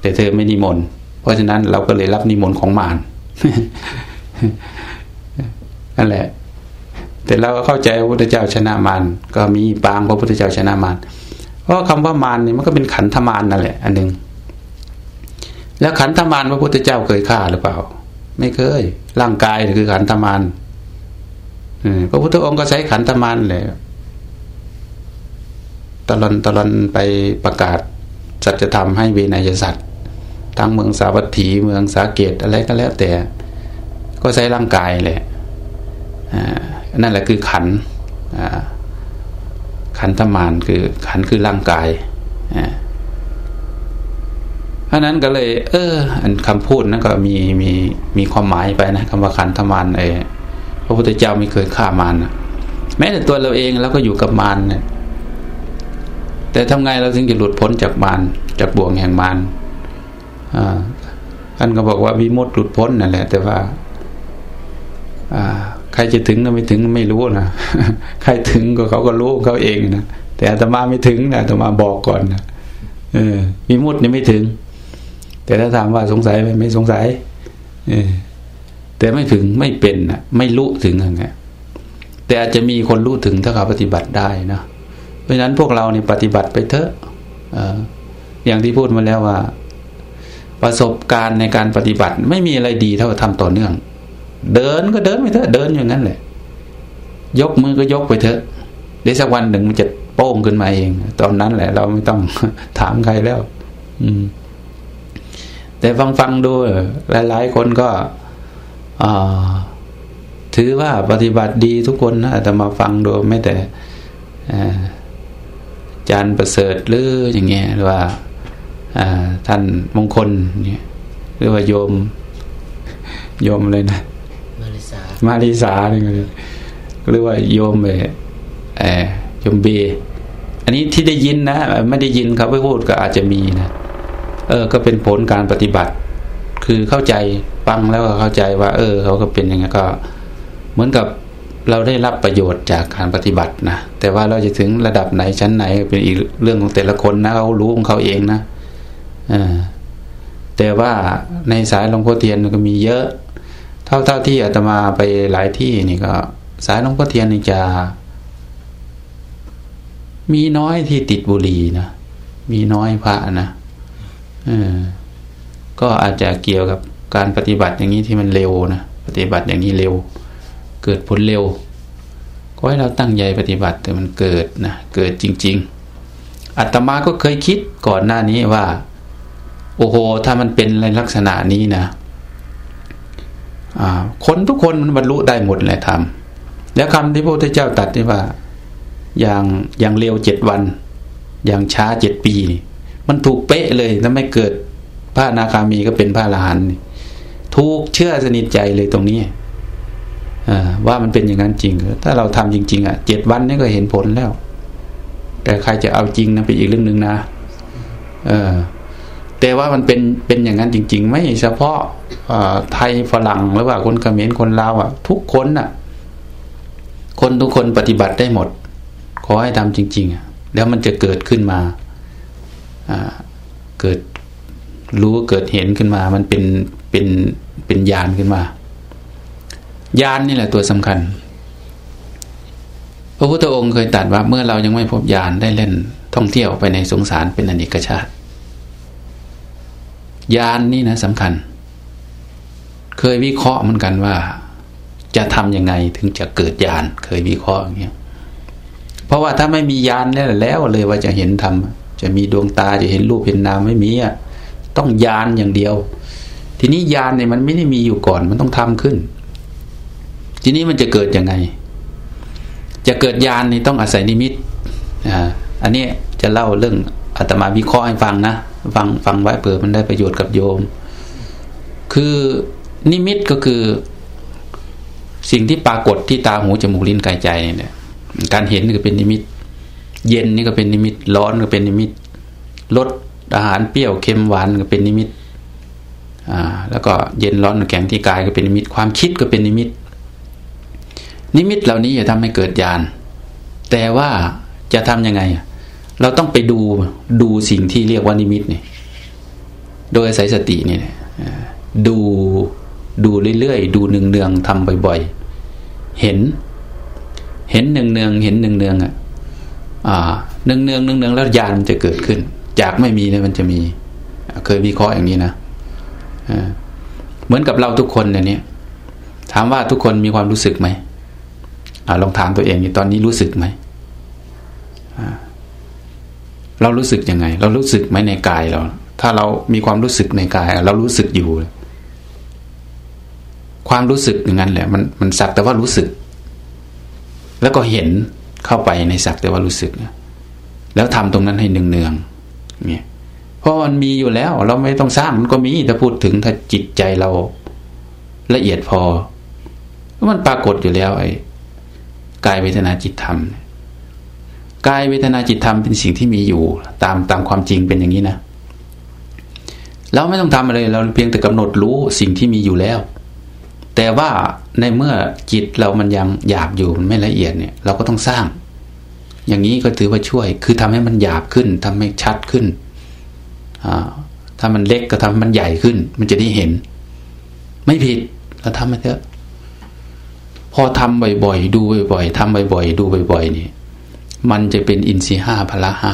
แต่เธอไม่นิมนต์เพราะฉะนั้นเราก็เลยรับนิมนต์ของมาร นั่นแหละ แต่เราก็เข้าใจพระพุทธเจ้าชนะมารก็มีปางพระพุทธเจ้าชนะมารเพราะคำว่ามารนี่มันก็เป็นขันธมารนั่นแหละ อันหนึ่งแล้วขันธมารพระพุทธเจ้าเคยฆ่าหรือเปล่า ไม่เคย ร่างกายคือขันธมารพระพุทธองค์ก็ใช้ขันธมารเลยตลอนตลอนไปประกาศสัจธรรมให้เวนยสัตว์ทั้งเมืองสาวัตถีเมืองสาเกตอะไรก็แล้วแต่ ก็ใช้ร่างกายแหละนั่นแหละคือขันขันธมารคือขันคือร่างกายเพราะนั้นก็เลย เออคำพูดนั้นก็มีมีมีความหมายไปนะคำว่าขันธมารเอพระพุทธเจ้าไม่เคยฆ่ามารนะแม้แต่ตัวเราเองเราก็อยู่กับมารเนี่ยแต่ทำไงเราถึงจะหลุดพ้นจากมารจากบ่วงแห่งมารอ่าท่านก็บอกว่าวิมุตติหลุดพ้นนั่นแหละ แต่ว่า ใครจะถึงก็ไม่ถึงไม่รู้นะใครถึงก็เขาก็รู้เขาเองนะแต่อาตมาไม่ถึงนะอาตมาบอกก่อนนะเออวิมุตินี่ไม่ถึง แต่ถ้าถามว่าสงสัยไหมไม่สงสัย เออ แต่ไม่ถึงไม่เป็นนะไม่รู้ถึงอย่างเงี้ยแต่อาจจะมีคนรู้ถึงถ้าเขาปฏิบัติได้นะเพราะฉะนั้นพวกเราเนี่ยปฏิบัติไปเถอะอย่างที่พูดมาแล้วว่า ประสบการณ์ในการปฏิบัติ ไม่มีอะไรดีเท่าทำต่อเนื่อง เดินก็เดินไปเถอะเดินอย่างนั้นแหละยกมือก็ยกไปเถอะเดี๋ยวสักวันหนึ่งมันจะโป้งขึ้นมาเอง ตอนนั้นแหละ เราไม่ต้องถามใครแล้ว อืม แต่ฟังฟังดูหลาย ๆ คนก็ถือว่าปฏิบัติดีทุกคนนะแต่มาฟังดูไม่แต่จานประเสริฐหรืออย่างเงี้ยหรือว่าท่านมงคลเนี่ยหรือว่าโยม โยมเลยนะ มาริสาเนี่ยหรือว่าโยมเออโยมเบ อันนี้ที่ได้ยินนะ ไม่ได้ยินเขาไปพูดก็อาจจะมีนะเออ ก็เป็นผลการปฏิบัติ คือเข้าใจฟังแล้วก็เข้าใจว่า เออ เขาก็เป็นอย่างนี้ก็ เหมือนกับเราได้รับประโยชน์จากการปฏิบัตินะแต่ว่าเราจะถึงระดับไหนชั้นไหนเป็นอีกเรื่องของแต่ละคนนะเขารู้ของเขาเองนะอแต่ว่าในสายหลวงพ่อเทียนก็มีเยอะ เท่าเท่าที่อาตมาไปหลายที่นี่ก็สายหลวงพ่อเทียนนี่จะ มีน้อยที่ติดบุหรี่นะ มีน้อยพระนะก็อาจจะเกี่ยวกับการปฏิบัติอย่างนี้ที่มันเร็วนะปฏิบัติอย่างนี้เร็ว เกิดผลเร็ว ก็ให้เราตั้งใจปฏิบัติแต่มันเกิดนะเกิดจริง ๆอัตมาก็เคยคิดก่อนหน้านี้ว่า โอ้โห ถ้ามันเป็นในลักษณะนี้นะ คนทุกคนมันบรรลุได้หมดแหละทำแล้วคำที่พระพุทธเจ้าตัดที่ว่า อย่างอย่างเร็วเจ็ดวัน อย่างช้าเจ็ดปีนี่มันถูกเป๊ะเลยถ้าไม่เกิดพระนาคามีก็เป็นพระอรหันต์ถูกเชื่อสนิทใจเลยตรงนี้ว่ามันเป็นอย่างนั้นจริง ถ้าเราทำจริง ๆอะเจ็ดวันนี้ก็เห็นผลแล้ว แต่ใครจะเอาจริงนะเป็นอีกเรื่องหนึ่งนะ เออ แต่ว่ามันเป็นเป็นอย่างนั้นจริง ๆ ไม่เฉพาะไทยฝรั่งหรือว่าคนเขมรคนลาวอะ ทุกคนน่ะ คนทุกคนปฏิบัติได้หมด ขอให้ทำจริงๆอะแล้วมันจะเกิดขึ้นมาเกิดรู้เกิดเห็นขึ้นมา มันเป็นเป็นเป็นญาณขึ้นมาญาณนนี่แหละตัวสำคัญ พระพุทธองค์เคยตรัสว่าเมื่อเรายังไม่พบญาณได้เล่นท่องเที่ยวไปในสงสารเป็นอเนกชาติ ญานนี่นะสำคัญ เคยวิเคราะห์เหมือนกันว่า จะทำยังไงถึงจะเกิดญาณเคยวิเคราะห์อย่างเงี้ยเพราะว่าถ้าไม่มีญาณแล้วแล้วเลยว่าจะเห็นธรรมจะมีดวงตาจะเห็นรูปเห็นนามไม่มีอะต้องญาณอย่างเดียว ทีนี้ญาณเนี่ยมันไม่ได้มีอยู่ก่อนมันต้องทำขึ้น ทีนี้มันจะเกิดยังไง จะเกิดญาณนี่ต้องอาศัยนิมิตอ่าอันนี้จะเล่าเรื่องอาตมาวิเคราะห์ให้ฟังนะฟังฟังไว้เปิดมันได้ประโยชน์กับโยม คือนิมิตก็คือ สิ่งที่ปรากฏที่ตาหูจมูกลิ้นกายใจเนี่ยการเห็นก็เป็นนิมิต เย็นนี่ก็เป็นนิมิต ร้อนก็เป็นนิมิตรสอาหารเปรี้ยวเค็มหวานก็เป็นนิมิตอ่าแล้วก็เย็นร้อนแข็งที่กายก็เป็นนิมิต ความคิดก็เป็นนิมิต นิมิตเหล่านี้จะทำให้เกิดญาณแต่ว่าจะทำยังไง เราต้องไปดูดูสิ่งที่เรียกว่านิมิตเนี่ยโดยอาศัยสติเนี่ยดูดูเรื่อยๆ ดูเนืองๆทำบ่อยๆ เห็น เห็นเนืองเนืองเห็นเนืองเนืองอะอ่าเนืองเนืองเนืองเนืองแล้วญาณมันจะเกิดขึ้น จากไม่มีเนี่ยมันจะมี เคยวิเคราะอย่างนี้นะเหมือนกับเราทุกคนเนี่ยถามว่าทุกคนมีความรู้สึกไหมอลองถามตัวเองตอนนี้รู้สึกไหม เรารู้สึกยังไง เรารู้สึกไหมในกายเรา ถ้าเรามีความรู้สึกในกาย เรารู้สึกอยู่ ความรู้สึกอย่างนั้นแหละ มันมันสักแต่ว่ารู้สึก แล้วก็เห็นเข้าไปในสักแต่ว่ารู้สึกแล้วทำตรงนั้นให้เนืองๆเนี่ยเพราะมันมีอยู่แล้ว เราไม่ต้องสร้างมันก็มีแต่พูดถึงถ้าจิตใจเราละเอียดพอมันปรากฏอยู่แล้วไอ้กายเวทนาจิตธรรม กายเวทนาจิตธรรมเป็นสิ่งที่มีอยู่ ตามตามความจริงเป็นอย่างนี้นะเราไม่ต้องทำอะไรเราเพียงแต่กำหนดรู้สิ่งที่มีอยู่แล้ว แต่ว่าในเมื่อจิตเรามันยังหยาบอยู่มันไม่ละเอียดเนี่ย เราก็ต้องสร้าง อย่างนี้ก็ถือว่าช่วย คือทำให้มันหยาบขึ้นทำให้ชัดขึ้นถ้ามันเล็กก็ทำให้มันใหญ่ขึ้น มันจะได้เห็น ไม่ผิดเราทำมาเถอะพอทำบ่อยๆ ดูบ่อยๆทำบ่อยๆ ดูบ่อยๆนี่ มันจะเป็นอินทรีห้าพละห้า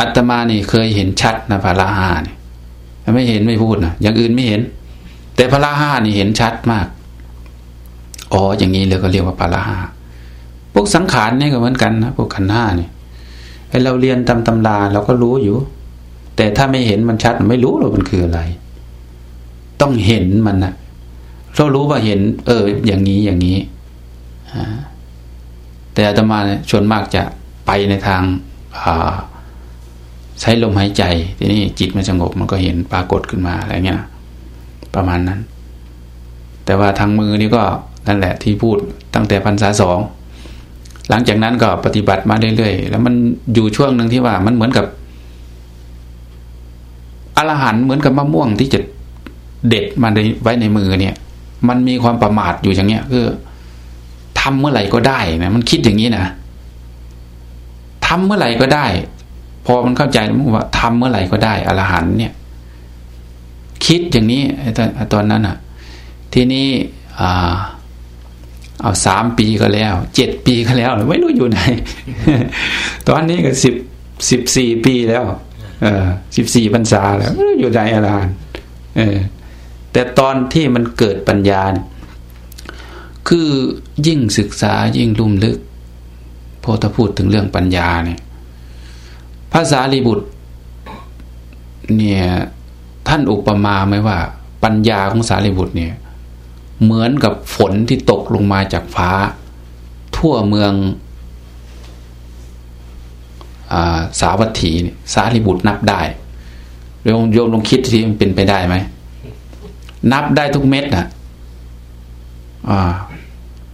อัตมานี่เคยเห็นชัดนะพละห้านี่ไม่เห็นไม่พูดนะอย่างอื่นไม่เห็น แต่พระห้านี่เห็นชัดมากอ๋ออย่างนี้เลยก็เรียกว่าพระห้าพวกสังขารนี่ก็เหมือนกันนะพวกขันห้านี่ไอเราเรียนตำตำราเราก็รู้อยู่ แต่ถ้าไม่เห็นมันชัดไม่รู้หรอกมันคืออะไร ต้องเห็นมันนะเรารู้ว่าเห็น เออ อย่างนี้อย่างนี้ แต่อาตมาเนี่ยชวนมากจะไปในทางใช้ลมหายใจ ทีนี้จิตมันสงบมันก็เห็นปรากฏขึ้นมาอะไรเงี้ยประมาณนั้น แต่ว่าทางมือนี่ก็นั่นแหละที่พูดตั้งแต่พรรษาสองหลังจากนั้นก็ปฏิบัติมาเรื่อยๆแล้วมันอยู่ช่วงหนึ่งที่ว่ามันเหมือนกับอรหันเหมือนกับมะม่วงที่จะเด็ดมาไว้ในมือเนี่ย มันมีความประมาทอยู่อย่างเงี้ยคือ ทำเมื่อไหร่ก็ได้นะมันคิดอย่างนี้นะทำเมื่อไหร่ก็ได้ พอมันเข้าใจมันว่าทำเมื่อไหร่ก็ได้อรหันเนี่ย คิดอย่างนี้ตอนตอนนั้นอะ ทีนี้อ่าเอาสามปีก็แล้วเจ็ดปีก็แล้ว ไม่รู้อยู่ไหน ตอนนี้ก็สิบสิบสี่ปีแล้ว เออสิบสี่พรรษาแล้วไม่รู้อยู่ไหนอะไรเออแต่ตอนที่มันเกิดปัญญา คือยิ่งศึกษายิ่งลุ่มลึกพอถ้าพูดถึงเรื่องปัญญาเนี่ยภาษาลีบุตร เนี่ยท่านอุปมาไหมว่า ปัญญาของสารีบุตรเนี่ย เหมือนกับฝนที่ตกลงมาจากฟ้า ทั่วเมืองอสาวัตถีสารีบุตรนับได้โยมโยมลองคิดทีมันเป็นไปได้ไหมนับได้ทุกเม็ดนะอ่า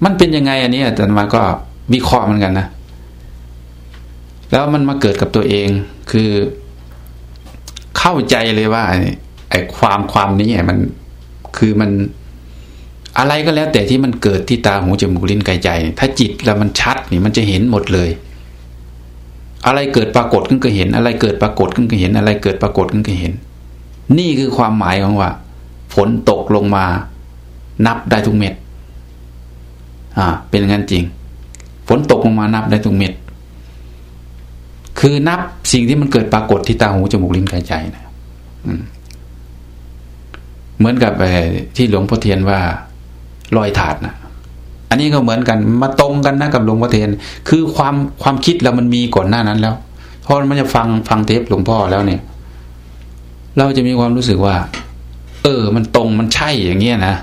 มันเป็นยังไงอันนี้แต่มาก็วิเคราะห์เหมือนกันนะ แล้วมันมาเกิดกับตัวเองคือ เข้าใจเลยว่าไอ้ความความนี้มันคือมันอะไรก็แล้ว แต่ที่มันเกิดที่ตาหูจมูกลิ้นกายใจ ถ้าจิตแล้วมันชัดนี่มันจะเห็นหมดเลย อะไรเกิดปรากฏขึ้นก็เห็น อะไรเกิดปรากฏขึ้นก็เห็น อะไรเกิดปรากฏขึ้นก็เห็น นี่คือความหมายของว่าฝนตกลงมา นับได้ทุกเม็ด อ่า เป็นงั้นจริง ฝนตกลงมานับได้ทุกเม็ด คือนับสิ่งที่มันเกิดปรากฏที่ตาหูจมูกลิ้นกายใจนะเหมือนกับที่หลวงพ่อเทียนว่าลอยถาดนะอันนี้ก็เหมือนกันมาตรงกันนะกับหลวงพ่อเทียน คือความความคิดเรามันมีก่อนหน้านั้นแล้วพอมันจะฟังฟังเทปหลวงพ่อแล้วเนี่ย เราจะมีความรู้สึกว่า เออ มันตรงมันใช่อย่างเงี้ยนะ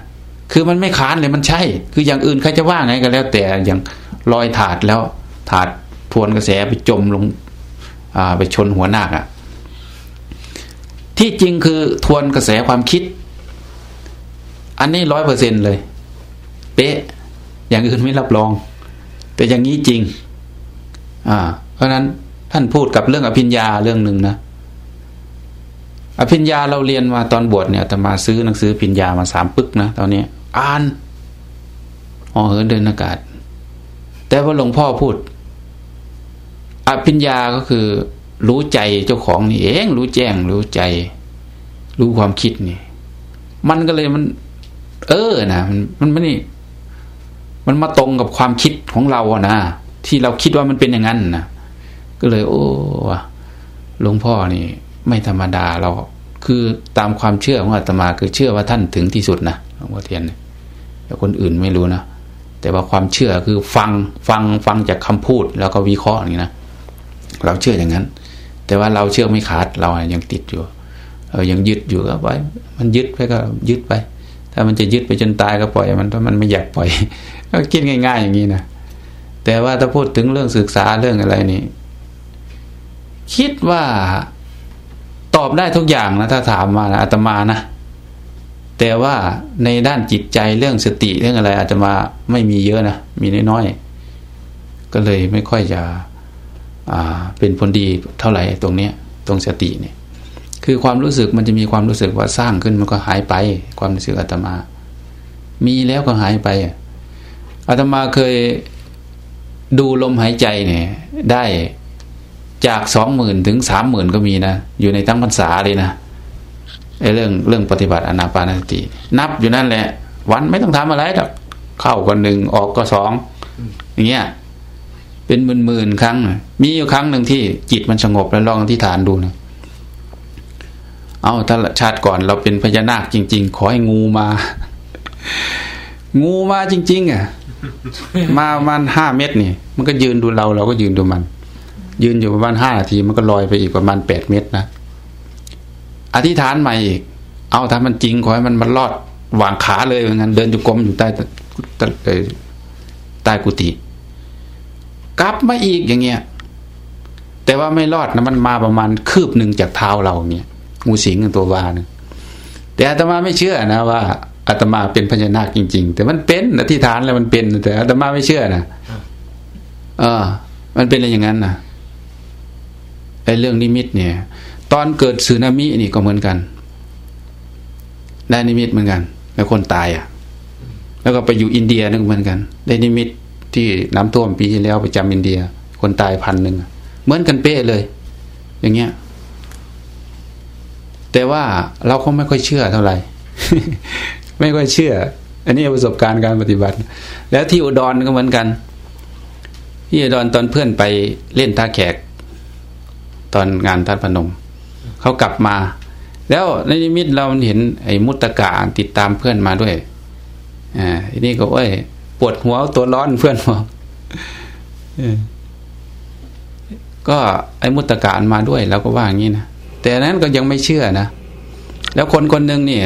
คือมันไม่ค้านเลยมันใช่ คืออย่างอื่นใครจะว่าไงก็แล้ว แต่อย่างลอยถาดแล้ว ถาดทวนกระแสไปจมลงอ่าไปชนหัวหนักอะ่ะ ที่จริงคือทวนกระแสความคิด อันนี้ร้อยเปอร์เซ็นเลย เป๊ะ อย่างอื่นไม่รับรอง แต่อย่างนี้จริง อ่า เพราะนั้นท่านพูดกับเรื่องอภิญญาเรื่องหนึ่งนะ อภิญญาเราเรียนมาตอนบวชเนี่ยแต่มาซื้อหนังสือภิญญามาสามปึกนะตอนนี้ อ่านอ๋อเหินเดินอากาศ แต่ว่าหลวงพ่อพูด อภิญญาก็คือ รู้ใจเจ้าของนี่เอง รู้แจ้ง รู้ใจ รู้ความคิดนี่ มันก็เลยมัน เออนะมันมันไม่นี่มันมาตรงกับความคิดของเราอะนะที่เราคิดว่ามันเป็นอย่างนั้นนะก็เลย โอ้หลวงพ่อนี่ ไม่ธรรมดาเรา คือตามความเชื่อของอาตมาคือเชื่อว่าท่านถึงที่สุดนะหลวงพ่อเทียนแต่คนอื่นไม่รู้นะแต่ว่าความเชื่อคือฟังฟังฟังจากคำพูดแล้วก็วิเคราะห์อย่างนี้นะเราเชื่ออย่างนั้น แต่ว่าเราเชื่อไม่ขาดเรายังติดอยู่เรายังยึดอยู่ก็ไว้ มันยึดไปก็ยึดไป ถ้ามันจะยึดไปจนตายก็ปล่อยมันถ้ามันไม่อยากปล่อย ก็คิดง่าย ๆ อย่างนี้นะแต่ว่าถ้าพูดถึงเรื่องศึกษาเรื่องอะไรนี่คิดว่า ตอบได้ทุกอย่างนะถ้าถามมานะอาตมานะแต่ว่าในด้านจิตใจเรื่องสติเรื่องอะไร อาตมาไม่มีเยอะนะมีน้อยๆก็เลยไม่ค่อยจะอ่าเป็นผลดีเท่าไหร่ตรงเนี้ย ตรงสติเนี่ย คือความรู้สึกมันจะมีความรู้สึกว่าสร้างขึ้นมันก็หายไป ความรู้สึกอาตมา มีแล้วก็หายไปอาตมาเคยดูลมหายใจเนี่ย ได้ จากสองหมื่นถึงสามหมื่นก็มีนะ อยู่ในทั้งพรรษาเลยนะไอ้เรื่องเรื่องปฏิบัติอนาปานสติ นับอยู่นั่นแหละ วันไม่ต้องทำอะไรหรอกเข้าก็หนึ่งออกก็สองอย่างเงี้ยเป็นหมื่นหมื่นครั้ง มีอยู่ครั้งหนึ่งที่จิตมันสงบแล้วลองที่ฐานดูนะเอาถ้าชาติก่อนเราเป็นพญานาคจริง ๆ ขอให้งูมา งูมาจริง ๆ อะ มาประมาณห้าเมตรนี่ มันก็ยืนดูเราเราก็ยืนดูมัน ยืนอยู่ประมาณห้านาทีมันก็ลอยไปอีกประมาณแปดเมตรนะ อธิษฐานใหม่อีก เอาถ้ามันจริงขอให้มันมันรอดวางขาเลยเหมือนกันเดินจุกรมอยู่ใต้ใต้กุฏิกลับมาอีกอย่างเงี้ย แต่ว่าไม่รอดนะมันมาประมาณคืบหนึ่งจากเท้าเราเงี้ยงูสิงตัววานึงแต่อาตมาไม่เชื่อนะว่าอาตมาเป็นพญานาคจริง ๆ แต่มันเป็นอธิษฐานแล้วมันเป็น แต่อาตมาไม่เชื่อนะเออ มันเป็นอะไรอย่างนั้นนะ ไอ้เรื่องนิมิตเนี่ย ตอนเกิดสึนามินี่ก็เหมือนกัน ได้นิมิตเหมือนกัน แล้วคนตายอะ แล้วก็ไปอยู่อินเดียนึกเหมือนกัน ได้นิมิตที่น้ำท่วมปีที่แล้วไปจำอินเดีย คนตายพันหนึ่งเหมือนกันเป๊ะเลย อย่างเงี้ย แต่ว่าเราคงไม่ค่อยเชื่อเท่าไหร่ไม่ค่อยเชื่อ อันนี้ประสบการณ์การปฏิบัติ แล้วที่อุดรก็เหมือนกัน ที่อุดรตอนเพื่อนไปเล่นท่าแขก ตอนงานท่านพนมเขากลับมา แล้วในนิมิตเราเห็นไอ้มุตตะกาติดตามเพื่อนมาด้วยอ่าทีนี้ก็เอ้ยปวดหัวตัวร้อนเพื่อนบอกก็ไอ้มุตตะการมาด้วยเราก็ว่าอย่างนี้นะแต่นั้นก็ยังไม่เชื่อนะแล้วคนคนหนึ่งเนี่ย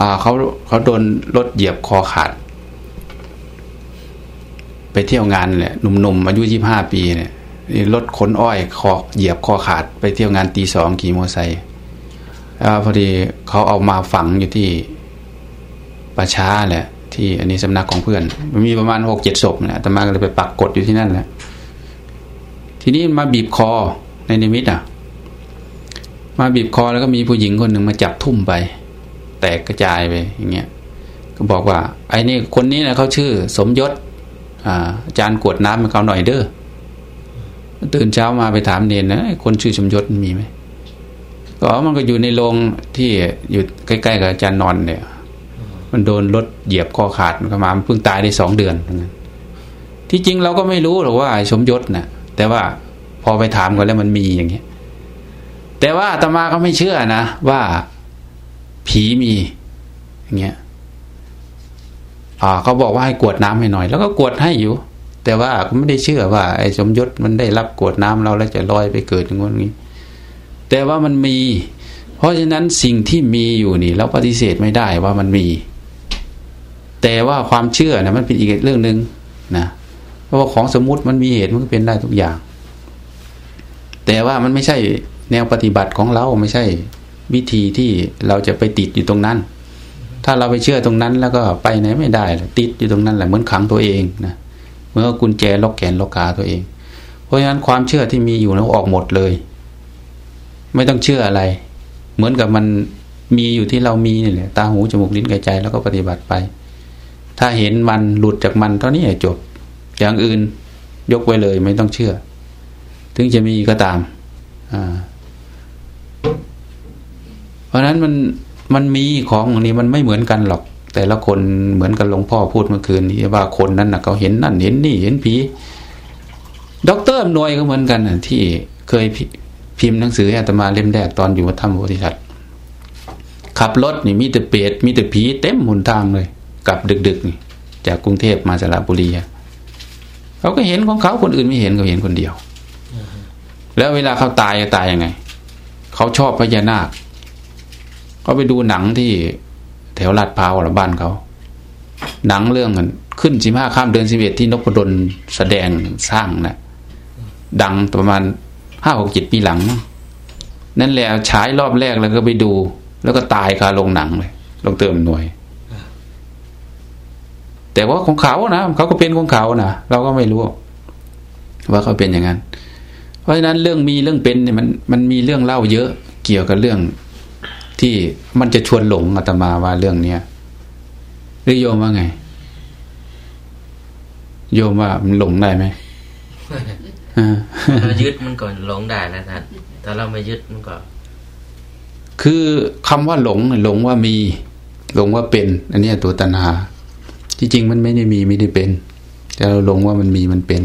อ่าเขาเขาโดนรถเหยียบคอขาด ไปเที่ยวงานเนี่ยหนุ่มๆอายุยี่ห้าปีเนี่ย รถขนอ้อยคอเหยียบคอขาดไปเที่ยวงานตีสองขี่มอไซค์พอดีเขาเอามาฝังอยู่ที่ประช้าแหละที่อันนี้สำนักของเพื่อน มันมีประมาณหกเจ็ดศพเนี่ยอาตมาก็เลยไปปักกดอยู่ที่นั่นแหละ ทีนี้มาบีบคอในนิมิตอะ มาบีบคอแล้วก็มีผู้หญิงคนหนึ่งมาจับทุ่มไป แตกกระจายไปอย่างเงี้ย ก็บอกว่า ไอ้นี่คนนี้นะเขาชื่อ สมยศอาอาจารย์กวดน้ำให้เขาหน่อยเด้อ ตื่นเช้ามาไปถามเนนนะคนชื่อสมยศมีไหมก็มันก็อยู่ในโรงที่อยู่ใกล้ๆกับอาจารย์นอนเนี่ย มันโดนรถเหยียบคอขาดมันก็มาเพิ่งตายได้สองเดือนที่จริงเราก็ไม่รู้หรอกว่าสมยศนะ่ะ แต่ว่าพอไปถามกันแล้วมันมีอย่างเงี้ยแต่ว่าตมาก็ไม่เชื่อนะว่าผีมีอย่างเงี้ยอ่าเขาบอกว่าให้กวดน้ำให้หน่อย แล้วก็กวดให้อยู่ แต่ว่าก็ไม่ได้เชื่อว่า ไอ้สมยศมันได้รับกวดน้ำเราแล้วจะลอยไปเกิดอย่างงี้ แต่ว่ามันมี เพราะฉะนั้นสิ่งที่มีอยู่นี่ เราปฏิเสธไม่ได้ว่ามันมี แต่ว่าความเชื่อนะมันเป็นอีกเรื่องหนึ่งนะเพราะว่าของสมมุติมันมีเหตุมันก็เป็นได้ทุกอย่าง แต่ว่ามันไม่ใช่แนวปฏิบัติของเราไม่ใช่วิธีที่เราจะไปติดอยู่ตรงนั้น ถ้าเราไปเชื่อตรงนั้นแล้วก็ไปไหนไม่ได้ติดอยู่ตรงนั้นแหละเหมือนขังตัวเองนะ เมื่อกุญแจล็อกแขนล็อกขาตัวเอง เพราะฉะนั้นความเชื่อที่มีอยู่นั้นออกหมดเลย ไม่ต้องเชื่ออะไร เหมือนกับมันมีอยู่ที่เรามีนี่แหละตาหูจมูกลิ้นกายใจแล้วก็ปฏิบัติไป ถ้าเห็นมันหลุดจากมันเท่านี้จบ อย่างอื่นยกไว้เลย ไม่ต้องเชื่อ ถึงจะมีก็ตาม อ่า เพราะนั้นมันมันมีของอันนี้มันไม่เหมือนกันหรอก แต่ละคนเหมือนกับหลวงพ่อพูดเมื่อคืนนี้ว่าคนนั้นนะเขาเห็นนั่นเห็นนี่เห็นผีด็อกเตอร์หน่วยก็เหมือนกันนะที่เคยพิมพ์หนังสืออาตมาเล่มแรกตอนอยู่วัดธรรมโพธิสัตว์ขับรถนี่มีแต่เปรตมีแต่ผีเต็มหุนทางเลยกลับดึกๆนี่จากกรุงเทพมาสระบุรีเขาก็เห็นของเขาคนอื่นไม่เห็นเขาเห็นคนเดียว แล้วเวลาเขาตายจะตายยังไง เขาชอบพญานาคก็ไปดูหนังที่ แถวลาดพร้าวหรือบ้านเขา หนังเรื่องขึ้นสิบห้าข้ามเดือนสิบเอ็ดที่นพดลแสดงสร้างนะดังประมาณห้าหกจ็ดปีหลัง นั่นแหละฉายรอบแรกแล้วก็ไปดู แล้วก็ตายคาลงหนังเลยลงเติมหน่วย แต่ว่าของเขานะเขาก็เป็นของเขานะเราก็ไม่รู้ ว่าเขาเป็นอย่างนั้น เพราะฉะนั้นเรื่องมีเรื่องเป็นเนี่ยมันมันมีเรื่องเล่าเยอะเกี่ยวกับเรื่อง ที่มันจะชวนหลงอาตมาว่าเรื่องเนี้ยหรือโยมว่าไง โยมว่ามันหลงได้ไหมเรายึดมันก่อนหลงได้นะท่านถ้าเราไม่ยึดมันก็คือคำว่าหลง หลงว่ามี หลงว่าเป็น อันนี้ตัวตัณหา ที่จริงมันไม่ได้มีไม่ได้เป็น แต่เราหลงว่ามันมีมันเป็น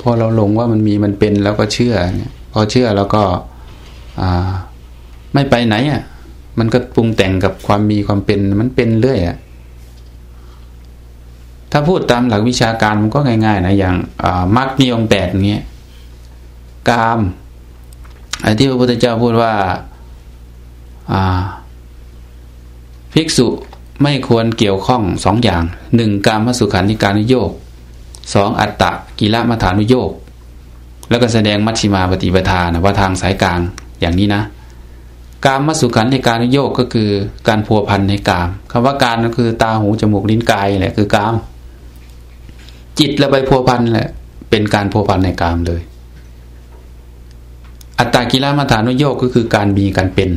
พอเราหลงว่ามันมีมันเป็น แล้วก็เชื่อเนี่ยพอเชื่อแล้วก็ อ่า ไม่ไปไหนอะ มันก็ปรุงแต่งกับความมีความเป็นมันเป็นเรื่อยอะถ้าพูดตามหลักวิชาการมันก็ง่าย ๆ นะอย่างมรรคมีองแปดเงี้ยกามไอ้ที่พระพุทธเจ้าพูดว่าภิกษุไม่ควรเกี่ยวข้องสองอย่างหนึ่งการมสุขันธิการนุโยกสองอัตตะกิละมัฐานุโยกแล้วก็แสดงมัชฌิมาปฏิปทานะว่าทางสายกลางอย่างนี้นะ กามสุขัลลิกานุโยคก็คือการพัวพันในกามคำว่ากามก็คือตาหูจมูกลิ้นกายแหละคือกาม จิตเราไปพัวพันแหละ เป็นการพัวพันในกามเลย อัตตากิลมาฐานุโยกก็คือการมีการเป็น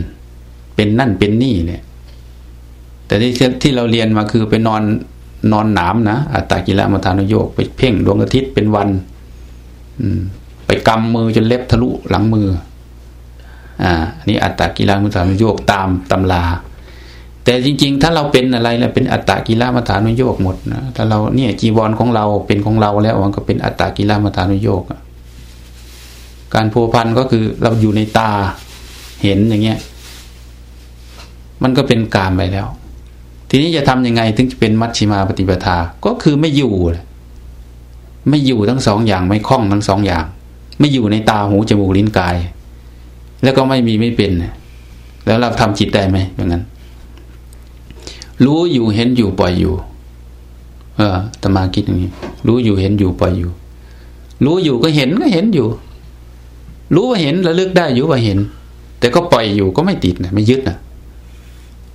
เป็นนั่นเป็นนี่เนี่ย แต่ที่ที่เราเรียนมาคือไปนอนนอนหนามนะอัตตากิลมาฐานุโยกไปเพ่งดวงอาทิตย์เป็นวัน อืม ไปกำมือจนเล็บทะลุหลังมือ อ่านี่อัตตกิลามุฐานุโยกตามตำรา แต่จริง ๆ ถ้าเราเป็นอะไรแล้วเป็นอัตตกิลามุฐานุโยกหมดนะถ้าเราเนี่ยจีวรของเราเป็นของเราแล้วมันก็เป็นอัตตกิลามุฐานุโยกการพัวพันก็คือเราอยู่ในตาเห็นอย่างเงี้ย มันก็เป็นกามไปแล้ว ทีนี้จะทํำยังไงถึงจะเป็นมัชชิมาปฏิปทา ก็คือไม่อยู่ไม่อยู่ทั้งสองอย่างไม่คล้องทั้งสองอย่าง ไม่อยู่ในตาหูจมูกลิ้นกาย แล้วก็ไม่มีไม่เป็น แล้วเราทำจิตได้ไหมอย่างนั้น รู้อยู่เห็นอยู่ปล่อยอยู่ เออตมาคิดอย่างนี้ รู้อยู่เห็นอยู่ปล่อยอยู่ รู้อยู่ก็เห็นก็เห็นอยู่ รู้ว่าเห็นระลึกได้อยู่ว่าเห็น แต่ก็ปล่อยอยู่ก็ไม่ติดนะไม่ยึดนะ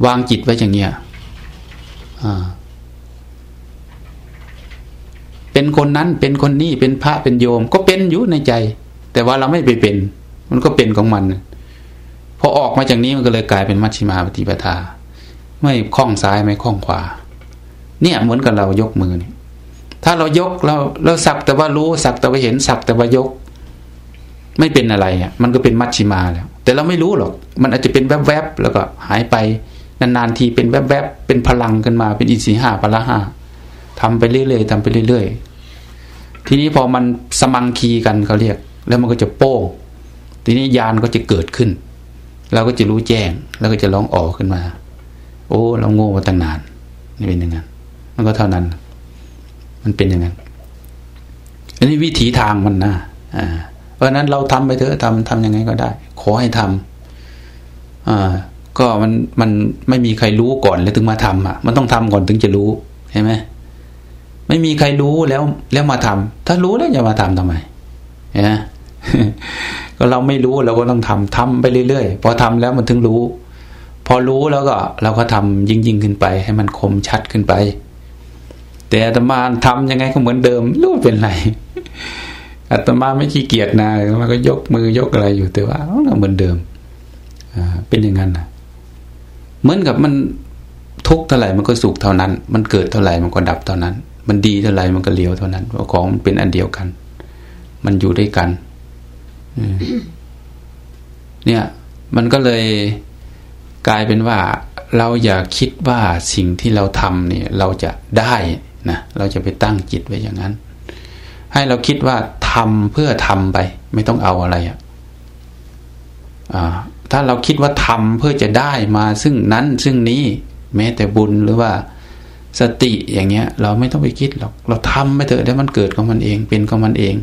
วางจิตไว้อย่างเงี้ยอ่าเป็นคนนั้นเป็นคนนี้เป็นพระเป็นโยม ก็เป็นอยู่ในใจ แต่ว่าเราไม่ไปเป็น มันก็เป็นของมันพอออกมาจากนี้มันก็เลยกลายเป็นมัชฌิมาปฏิปทา ไม่คล้องซ้ายไม่คล้องขวา เนี่ยเหมือนกับเรายกมือเนี่ยถ้าเรายกเราเราสักแต่ว่ารู้สักแต่ว่าเห็นสักแต่ว่ายก ไม่เป็นอะไรอะ มันก็เป็นมัชชิมาแล้ว แต่เราไม่รู้หรอก มันอาจจะเป็นแวบๆแล้วก็หายไปนานๆทีเป็นแวบๆเป็นพลังขึ้นมาเป็นอินทรีห้าพละห้าทำไปเรื่อยๆทำไปเรื่อยๆทีนี้พอมันสมังคีกันเขาเรียก แล้วมันก็จะโป้ง ทีนี้ยานก็จะเกิดขึ้น เราก็จะรู้แจ้ง แล้วก็จะร้องออกขึ้นมา โอ้ เราโง่มาตั้งนาน นี่เป็นอย่างนั้น มันก็เท่านั้น มันเป็นอย่างนั้น อันนี้วิถีทางมันนะอ่า เพราะนั้นเราทำไปเถอะทำทำยังไงก็ได้ ขอให้ทำอ่า ก็มันมันไม่มีใครรู้ก่อนแล้วถึงมาทำอะ มันต้องทำก่อนถึงจะรู้ใช่ไหมไม่มีใครรู้แล้วแล้วมาทำถ้ารู้แล้วจะมาทำทำไมเนี่ย ก็เราไม่รู้เราก็ต้องทำทำไปเรื่อยๆพอทำแล้วมันถึงรู้ พอรู้แล้วก็เราก็ทำยิ่งยิ่งขึ้นไป ให้มันคมชัดขึ้นไป แต่อาตมาทำยังไงก็เหมือนเดิมรู้เป็นไรอาตมาไม่ขี้เกียจนะมันก็ยกมือยกอะไรอยู่แต่ว่าเหมือนเดิมเป็นอย่างนั้นนะเหมือนกับมันทุกเท่าไหร่มันก็สุขเท่านั้น มันเกิดเท่าไหร่มันก็ดับเท่านั้น มันดีเท่าไหร่มันก็เลี้ยวเท่านั้นของมันเป็นอันเดียวกัน มันอยู่ด้วยกัน เนี่ย มันก็เลยกลายเป็นว่า เราอย่าคิดว่าสิ่งที่เราทำเนี่ย เราจะได้นะเราจะไปตั้งจิตไว้อย่างนั้น ให้เราคิดว่าทำเพื่อทำไป ไม่ต้องเอาอะไรอะ่ะถ้าเราคิดว่าทำเพื่อจะได้มาซึ่งนั้นซึ่งนี้แม้แต่บุญหรือว่าสติอย่างเงี้ย เราไม่ต้องไปคิดหรอกเราทำไปเถอะได้มันเกิดของมันเอง เป็นของมันเอง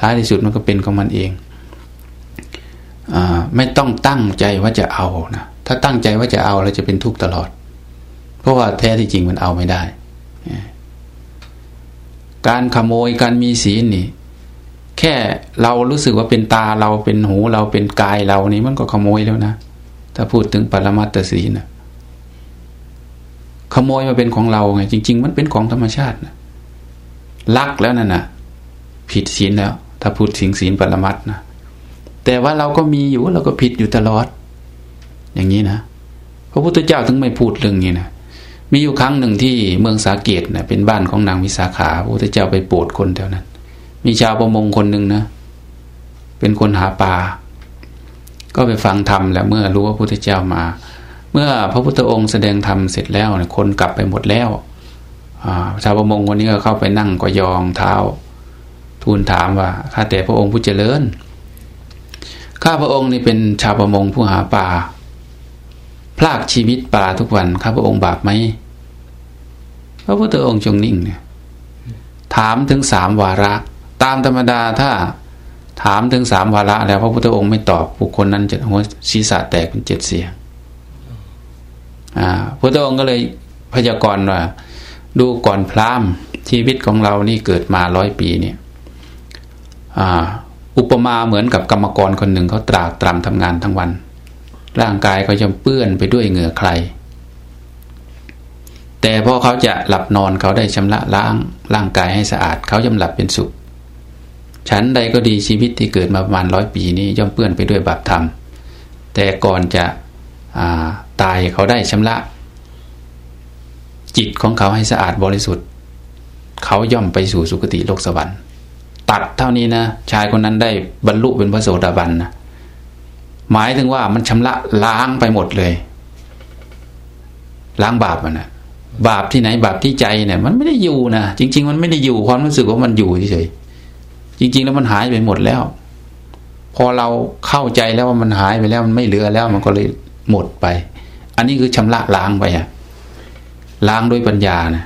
ท้ายที่สุดมันก็เป็นของมันเองอไม่ต้องตั้งใจว่าจะเอานะถ้าตั้งใจว่าจะเอาเราจะเป็นทุกข์ตลอด เพราะว่าแท้ที่จริงมันเอาไม่ได้ การขโมยการมีศีลนี่ แค่เรารู้สึกว่าเป็นตาเราเป็นหูเราเป็นกายเรานี่มันก็ขโมยแล้วนะถ้าพูดถึงปรมัตตศีลนะขโมยมาเป็นของเราไงจริง ๆ มันเป็นของธรรมชาตินะลักแล้วนั่นนะผิดศีลแล้ว ถ้าพูดถึงศีลปรมัตนะแต่ว่าเราก็มีอยู่เราก็ผิดอยู่ตลอด อย่างนี้นะพระพุทธเจ้าถึงไม่พูดเรื่องนี้นะมีอยู่ครั้งหนึ่งที่เมืองสาเกตนะเป็นบ้านของนางวิสาขาพระพุทธเจ้าไปโปรดคนแถวนั้น มีชาวประมงคนหนึ่งนะเป็นคนหาปลาก็ไปฟังธรรมแล้วเมื่อรู้ว่าพระพุทธเจ้ามา เมื่อพระพุทธองค์แสดงธรรมเสร็จแล้วคนกลับไปหมดแล้วชาวประมงคนนี้ก็เข้าไปนั่งก็ยองเท้า ทูลถามว่าข้าแต่พระองค์ผู้เจริญ ข้าพระองค์นี่เป็นชาวประมงผู้หาปลาพลากชีวิตปลาทุกวัน ข้าพระองค์บาปไหมพระพุทธองค์จงนิ่งเนี่ยถามถึงสามวาระ ตามธรรมดาถ้าถามถึงสามวาระ แล้วพระพุทธองค์ไม่ตอบบุคคลนั้นจะหัวศีรษะแตกเป็นเจ็ดเสียงอ่าพระองค์ก็เลยพยากรณ์ว่า ดูก่อนพราหมณ์ชีวิตของเรานี่เกิดมาร้อยปีเนี่ย อุปมาเหมือนกับกรรมกรคนหนึ่งเขาตรากตรำทำงานทั้งวัน ร่างกายก็ยังเปื้อนไปด้วยเหงื่อใคร แต่พอเขาจะหลับนอนเขาได้ชำระล้างร่างกายให้สะอาด เขาย่อมหลับเป็นสุขฉันใดก็ดีชีวิตที่เกิดมาประมาณร้อยปีนี้ย่อมเปื้อนไปด้วยบาปธรรม แต่ก่อนจะตายเขาได้ชำระ จิตของเขาให้สะอาดบริสุทธิ์ เขาย่อมไปสู่สุคติโลกสวรรค์ ตัดเท่านี้นะชายคนนั้นได้บรรลุเป็นพระโสดาบันนะหมายถึงว่ามันชำระล้างไปหมดเลย ล้างบาปมันนะบาปที่ไหนบาปที่ใจเนี่ย มันไม่ได้อยู่นะจริง ๆ มันไม่ได้อยู่ความรู้สึกว่ามันอยู่เฉยจริง ๆ แล้วมันหายไปหมดแล้ว พอเราเข้าใจแล้วว่ามันหายไปแล้ว มันไม่เหลือแล้ว มันก็เลยหมดไป อันนี้คือชำระล้างไปอะล้างด้วยปัญญานะ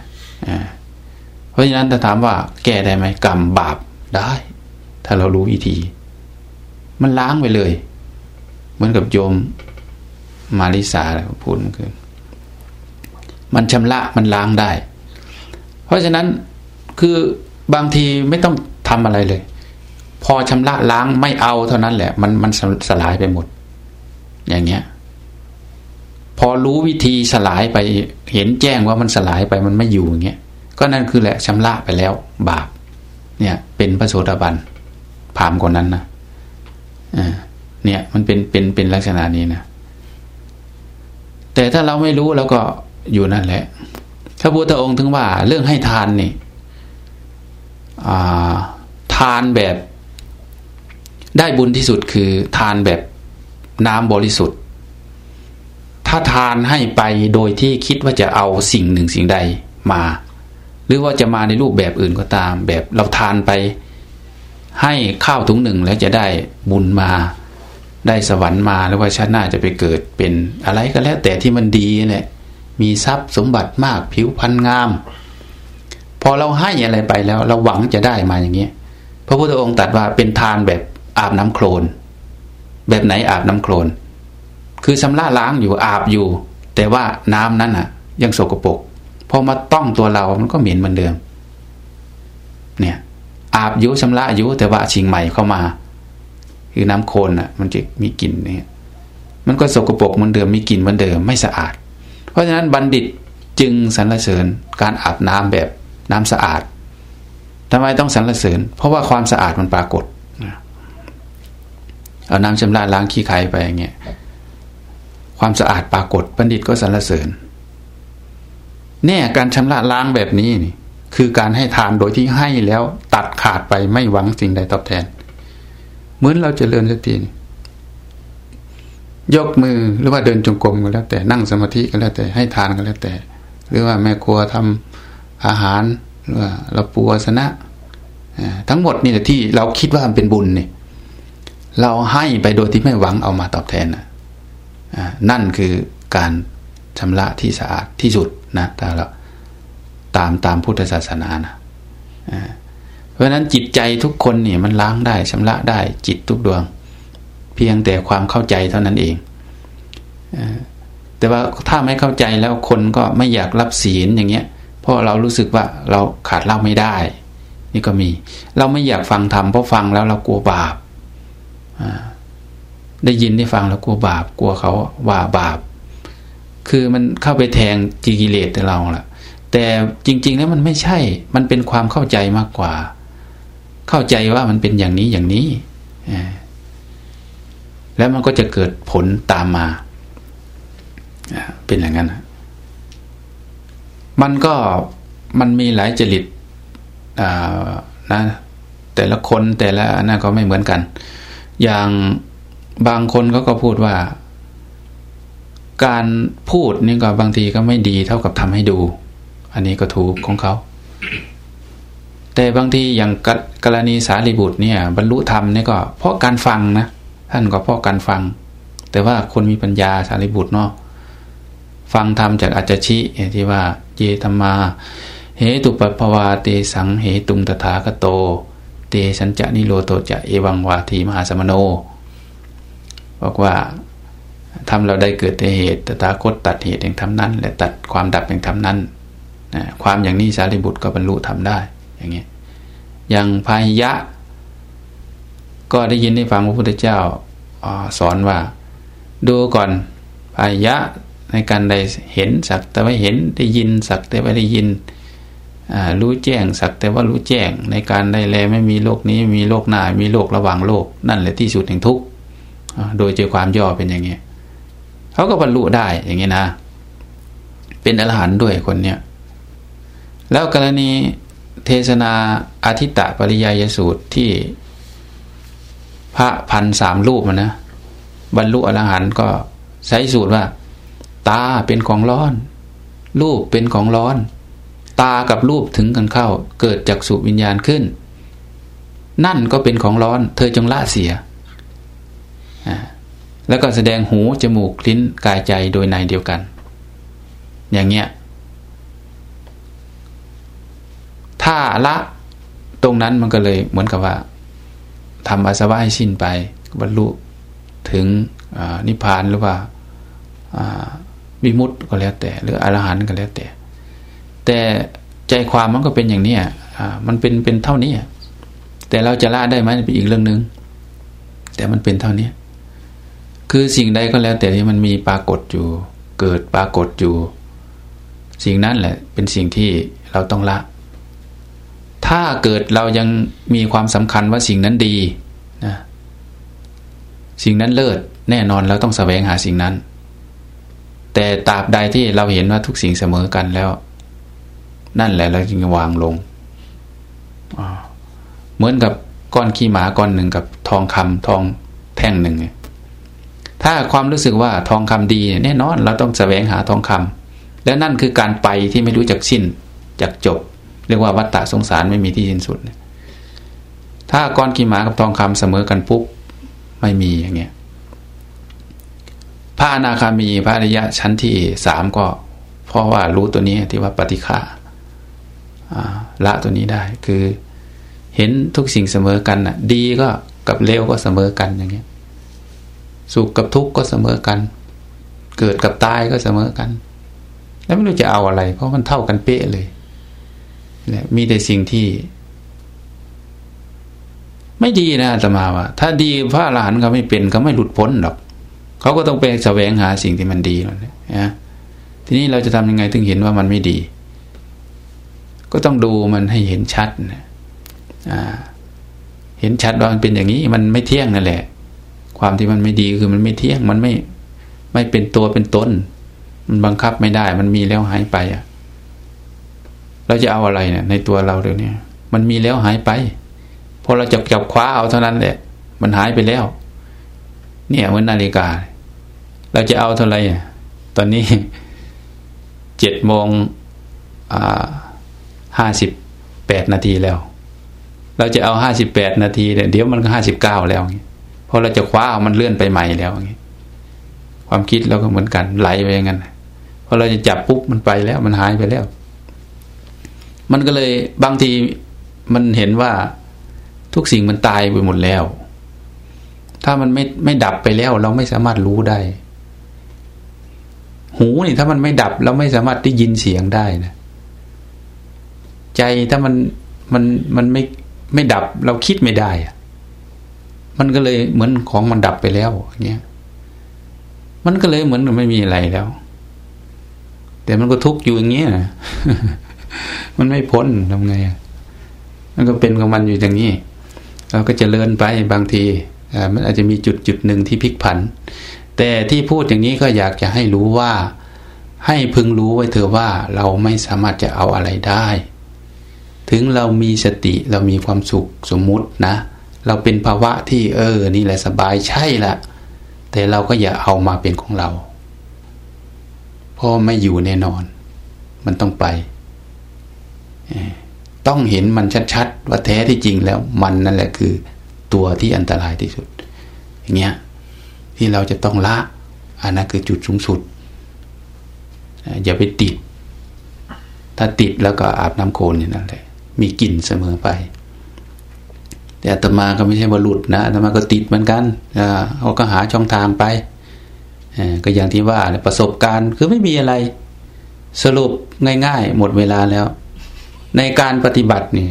เพราะฉะนั้นถ้าถามว่าแก้ได้ไหมกรรมบาป ได้ ถ้าเรารู้วิธี มันล้างไปเลย เหมือนกับโยมมาริสาพูดคือ มันชำระมันล้างได้ เพราะฉะนั้นคือบางทีไม่ต้องทำอะไรเลย พอชำระล้างไม่เอาเท่านั้นแหละ มันมันสลายไปหมด อย่างเงี้ย พอรู้วิธีสลายไปเห็นแจ้งว่ามันสลายไปมันไม่อยู่อย่างเงี้ยก็นั่นคือแหละชำระไปแล้ว บาป เนี่ย เป็นพระโสดาบันผามคนนั้นนะเนี่ย มันเป็นเป็นเป็นลักษณะนี้นะแต่ถ้าเราไม่รู้เราก็อยู่นั่นแหละพระพุทธองค์ถึงว่าเรื่องให้ทานนี่ทานแบบได้บุญที่สุดคือทานแบบน้ำบริสุทธิ์ ถ้าทานให้ไปโดยที่คิดว่าจะเอาสิ่งหนึ่งสิ่งใดมา หรือว่าจะมาในรูปแบบอื่นก็ตาม แบบเราทานไป ให้ข้าวถุงหนึ่งแล้วจะได้บุญมา ได้สวรรค์มาหรือว่าชาติหน้าจะไปเกิดเป็นอะไรก็แล้ว แต่ที่มันดีเนี่ยมีทรัพย์สมบัติมากผิวพรรณงาม พอเราให้อะไรไปแล้ว เราหวังจะได้มาอย่างเงี้ยพระพุทธองค์ตรัสว่าเป็นทานแบบอาบน้ำโคลน แบบไหนอาบน้ำโคลน คือชำระล้างอยู่อาบอยู่ แต่ว่าน้ำนั้นอะ ยังสกปรก อมาต้องตัวเรา มันก็เหม็นเหมือนเดิม เนี่ย อาบยู่ชำระอยู่แต่ว่าชิงใหม่เข้ามา คือน้ำโคลนอะ มันจะมีกลิ่นเนี่ย มันก็สกปรกเหมือนเดิมมีกลิ่นเหมือนเดิมไม่สะอาด เพราะฉะนั้นบัณฑิตจึงสรรเสริญการอาบน้ำแบบน้ำสะอาดทำไมต้องสรรเสริญ เพราะว่าความสะอาดมันปรากฏเอาน้ำชำระล้างขี้ไครไปอย่างเงี้ยความสะอาดปรากฏบัณฑิตก็สรรเสริญ เนี่ยการชำระล้างแบบนี้นี่ คือการให้ทานโดยที่ให้แล้วตัดขาดไปไม่หวังสิ่งใดตอบแทน เหมือนเราจเจริญสติยกมือหรือว่าเดินจงกรมก็แล้วแต่นั่งสมาธิก็แล้วแต่ให้ทานก็แล้วแต่ หรือว่าแม่ครัวทำอาหารหรือว่าเราปูวสนะทั้งหมดนี่แหละที่เราคิดว่ามันเป็นบุญนี่เราให้ไปโดยที่ไม่หวังเอามาตอบแทนนะนั่นคือการ ชำระที่สะอาดที่สุดนะต่เราตามตามพุทธศาสนานะเพราะฉะนั้นจิตใจทุกคนเนี่ยมันล้างได้ชำระได้จิตทุกดวง เพียงแต่ความเข้าใจเท่านั้นเองแต่ว่าถ้าไม่เข้าใจแล้วคนก็ไม่อยากรับศีลอย่างเงี้ยเพราะเรารู้สึกว่าเราขาดเล่าไม่ได้ นี่ก็มี เราไม่อยากฟังธรรมเพราะฟังแล้วเรากลัวบาปได้ยินได้ฟังแล้วกลัวบาป กลัวเขาว่าบาป คือมันเข้าไปแทงจีกิเลสแต่เราล่ะ แต่จริง ๆ แล้วมันไม่ใช่ มันเป็นความเข้าใจมากกว่า เข้าใจว่ามันเป็นอย่างนี้อย่างนี้แล้วมันก็จะเกิดผลตามมาเป็นอย่างนั้นมันก็มันมีหลายจริตนะ แต่ละคนแต่ละนั่นก็ไม่เหมือนกัน อย่างบางคนเขาก็พูดว่า การพูดนี่ก็บางทีก็ไม่ดีเท่ากับทำให้ดู อันนี้ก็ถูกของเขา แต่บางทีอย่างกรณีสารีบุตรเนี่ย บรรลุธรรมเนี่ยก็เพราะการฟังนะท่านก็เพราะการฟัง แต่ว่าคนมีปัญญาสารีบุตรเนาะฟังธรรมจากอาจชิที่ว่าเยธรรมา เหตุปปวาเตสังเหตุงตถาคโต เตสัญจะนิโรโตจะเอวังวาทีมหาสมโน บอกว่า ทำเราได้เกิดแต่เหตุตถาคตตัดเหตุแห่งธรรมนั้น และตัดความดับแห่งธรรมนั้นความอย่างนี้สารีบุตรก็บรรลุธรรมได้ อย่างเงี้ยอย่างพาหิยะ ก็ได้ยินได้ฟังพระพุทธเจ้าอสอนว่า ดูก่อนพาหิยะในการใดเห็นสักแต่ว่าเห็นได้ยินสักแต่ว่าได้ยินรู้แจ้งสักแต่ว่ารู้แจ้งในการได้แลไม่มีโลกนี้มีโลกหน้ามีโลกระหว่างโลก นั่นแหละที่สุดแห่งทุกข์โดยเจอความย่อเป็นอย่างเงี้ย เขาก็บรรลุได้อย่างเงี้นะ เป็นอรหันต์ด้วยคนเนี้ยแล้วกรณีเทศนาอาทิตตปริยายสูตรที่พระพันสามรูปมันนะบรรลุอรหันต์ก็ใช้สูตรว่า ตาเป็นของร้อน รูปเป็นของร้อน ตากับรูปถึงกันเข้า เกิดจากสุวิญญาณขึ้น นั่นก็เป็นของร้อน เธอจงละเสีย แล้วก็แสดงหู จมูก ลิ้น กายใจโดยในเดียวกัน อย่างเงี้ย ถ้าละตรงนั้นมันก็เลยเหมือนกับว่าทำอาสวะให้สิ้นไป บรรลุถึงนิพพานหรือว่าวิมุตต์ก็แล้วแต่ หรืออรหันต์ก็แล้วแต่ แต่ใจความมันก็เป็นอย่างนี้มันเป็นเป็นเท่านี้แต่เราจะละได้ไหมเป็นอีกเรื่องหนึ่งแต่มันเป็นเท่านี้ คือสิ่งใดก็แล้วแต่ที่มันมีปรากฏอยู่ เกิดปรากฏอยู่ สิ่งนั้นแหละเป็นสิ่งที่เราต้องละ ถ้าเกิดเรายังมีความสำคัญว่าสิ่งนั้นดีนะสิ่งนั้นเลิศแน่นอนเราต้องแสวงหาสิ่งนั้น แต่ตราบใดที่เราเห็นว่าทุกสิ่งเสมอกันแล้ว นั่นแหละเราจึงวางลงเหมือนกับก้อนขี้หมาก้อนหนึ่งกับทองคำทองแท่งหนึ่ง ถ้าความรู้สึกว่าทองคำดีแน่นอนเราต้องแสวงหาทองคำและนั่นคือการไปที่ไม่รู้จักสิ้นจากจบ เรียกว่าวัฏฏะสงสารไม่มีที่สิ้นสุด ถ้าก้อนขี้หมากับทองคำเสมอกันปุ๊บไม่มีอย่างเงี้ยพระอนาคามีพระอริยะชั้นที่สามก็ เพราะว่ารู้ตัวนี้ที่ว่าปฏิฆาละตัวนี้ได้คือเห็นทุกสิ่งเสมอกันน่ะ ดีก็กับเลวก็เสมอกันอย่างเงี้ย สุขกับทุกข์ก็เสมอกัน เกิดกับตายก็เสมอกัน แล้วไม่รู้จะเอาอะไร เพราะมันเท่ากันเป๊ะเลยเนี่ยมีแต่สิ่งที่ ไม่ดีนะอาตมาว่า ถ้าดีพระอรหันต์เขาไม่เป็นเขาไม่หลุดพ้นหรอกเขาก็ต้องไปแสวงหาสิ่งที่มันดีนั่นนะทีนี้เราจะทำยังไงถึงเห็นว่ามันไม่ดี ก็ต้องดูมันให้เห็นชัดนะเห็นชัดว่ามันเป็นอย่างนี้ มันไม่เที่ยงนั่นแหละ ความที่มันไม่ดีคือมันไม่เที่ยง มันไม่ไม่เป็นตัวเป็นตน มันบังคับไม่ได้ มันมีแล้วหายไปอะ เราจะเอาอะไรเนี่ย ในตัวเราเดี๋ยวนี้มันมีแล้วหายไปพอเราจับจับคว้าเอาเท่านั้นแหละ มันหายไปแล้ว เนี่ยเหมือนนาฬิกา เราจะเอาเท่าไหร่ตอนนี้เจ็ดโมงห้าสิบแปดนาทีแล้ว เราจะเอาห้าสิบแปดนาทีเดี๋ยวมันก็ห้าสิบเก้าแล้วเพราะเราจะคว้าเอามันเลื่อนไปใหม่แล้วอย่างนี้ความคิดเราก็เหมือนกันไหลไปอย่างนั้นพอเราจะจับปุ๊บมันไปแล้ว มันหายไปแล้ว มันก็เลยบางทีมันเห็นว่าทุกสิ่งมันตายไปหมดแล้ว ถ้ามันไม่ไม่ดับไปแล้ว เราไม่สามารถรู้ได้ หูนี่ถ้ามันไม่ดับ เราไม่สามารถได้ยินเสียงได้นะใจถ้ามันมันมันไม่ไม่ดับ เราคิดไม่ได้อะ มันก็เลยเหมือนของมันดับไปแล้วอย่างเงี้ยมันก็เลยเหมือนไม่มีอะไรแล้ว แต่มันก็ทุกข์อยู่อย่างเงี้ยมันไม่พ้นทำไงมันก็เป็นของมันอยู่อย่างนี้เราก็จะเลินไปบางทีมันอาจจะมีจุดจุดหนึ่งที่พลิกผัน แต่ที่พูดอย่างนี้ก็อยากจะให้รู้ว่า ให้พึงรู้ไว้เถอะว่าเราไม่สามารถจะเอาอะไรได้ ถึงเรามีสติเรามีความสุขสมมุตินะ เราเป็นภาวะที่เออ นี่แหละสบายใช่ละแต่เราก็อย่าเอามาเป็นของเราเพราะไม่อยู่แน่นอน มันต้องไปต้องเห็นมันชัดๆว่าแท้ที่จริงแล้ว มันนั่นแหละคือ ตัวที่อันตรายที่สุด อย่างเงี้ย ที่เราจะต้องละอันนั้นคือจุดสูงสุดอย่าไปติด ถ้าติดแล้วก็อาบน้ำโคลนอย่างนั้นแหละมีกลิ่นเสมอไป แต่อาตมาก็ไม่ใช่บรรลุนะอาตมาก็ติดเหมือนกันเขาก็หาช่องทางไปก็อย่างที่ว่าประสบการณ์คือไม่มีอะไร สรุปง่าย ๆ หมดเวลาแล้ว ในการปฏิบัตินี่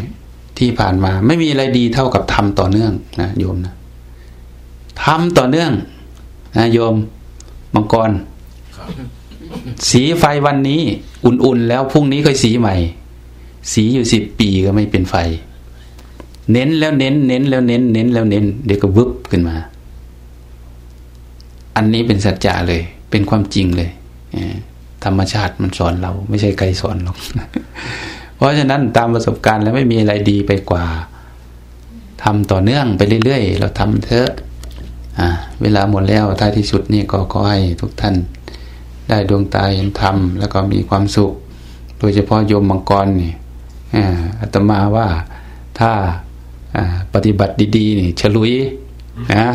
ที่ผ่านมา ไม่มีอะไรดีเท่ากับทำต่อเนื่องนะโยมนะทำต่อเนื่องนะโยมมังกร สีไฟวันนี้ อุ่นๆแล้วพรุ่งนี้ค่อยสีใหม่ สีอยู่สิบปีก็ไม่เป็นไฟ เน้นแล้วเน้น เน้นแล้วเน้น เน้นแล้วเน้น เดี๋ยวก็วึบขึ้นมา อันนี้เป็นสัจจะเลย เป็นความจริงเลยธรรมชาติมันสอนเรา ไม่ใช่ใครสอนหรอกเพราะฉะนั้นตามประสบการณ์แล้วไม่มีอะไรดีไปกว่าทำต่อเนื่องไปเรื่อยๆ เราทำเถอะอ่าเวลาหมดแล้วท้ายที่สุดนี่ก็ขอให้ทุกท่าน ได้ดวงตาเห็นธรรมแล้วก็มีความสุข โดยเฉพาะโยมมังกรนี่อาตมาว่าถ้า ปฏิบัติดีๆนี่ฉลุยนะ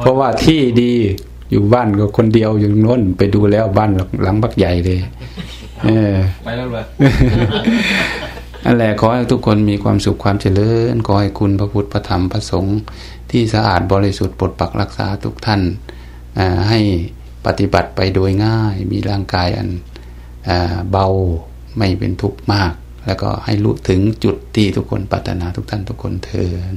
เพราะว่าที่ดีอยู่บ้านก็คนเดียวอยู่โน้นไปดูแล้วบ้านหลังบักใหญ่เลยไปแล้วเลยนั่นแหละขอให้ทุกคนมีความสุขความเจริญขอให้คุณพระพุทธพระธรรมพระสงฆ์ที่สะอาดบริสุทธิ์ปลดปักรักษาทุกท่านให้ปฏิบัติไปโดยง่าย มีร่างกายอันเบาไม่เป็นทุกข์มาก แล้วก็ให้รู้ถึงจุดที่ทุกคนปรารถนาทุกท่านทุกคนเทิน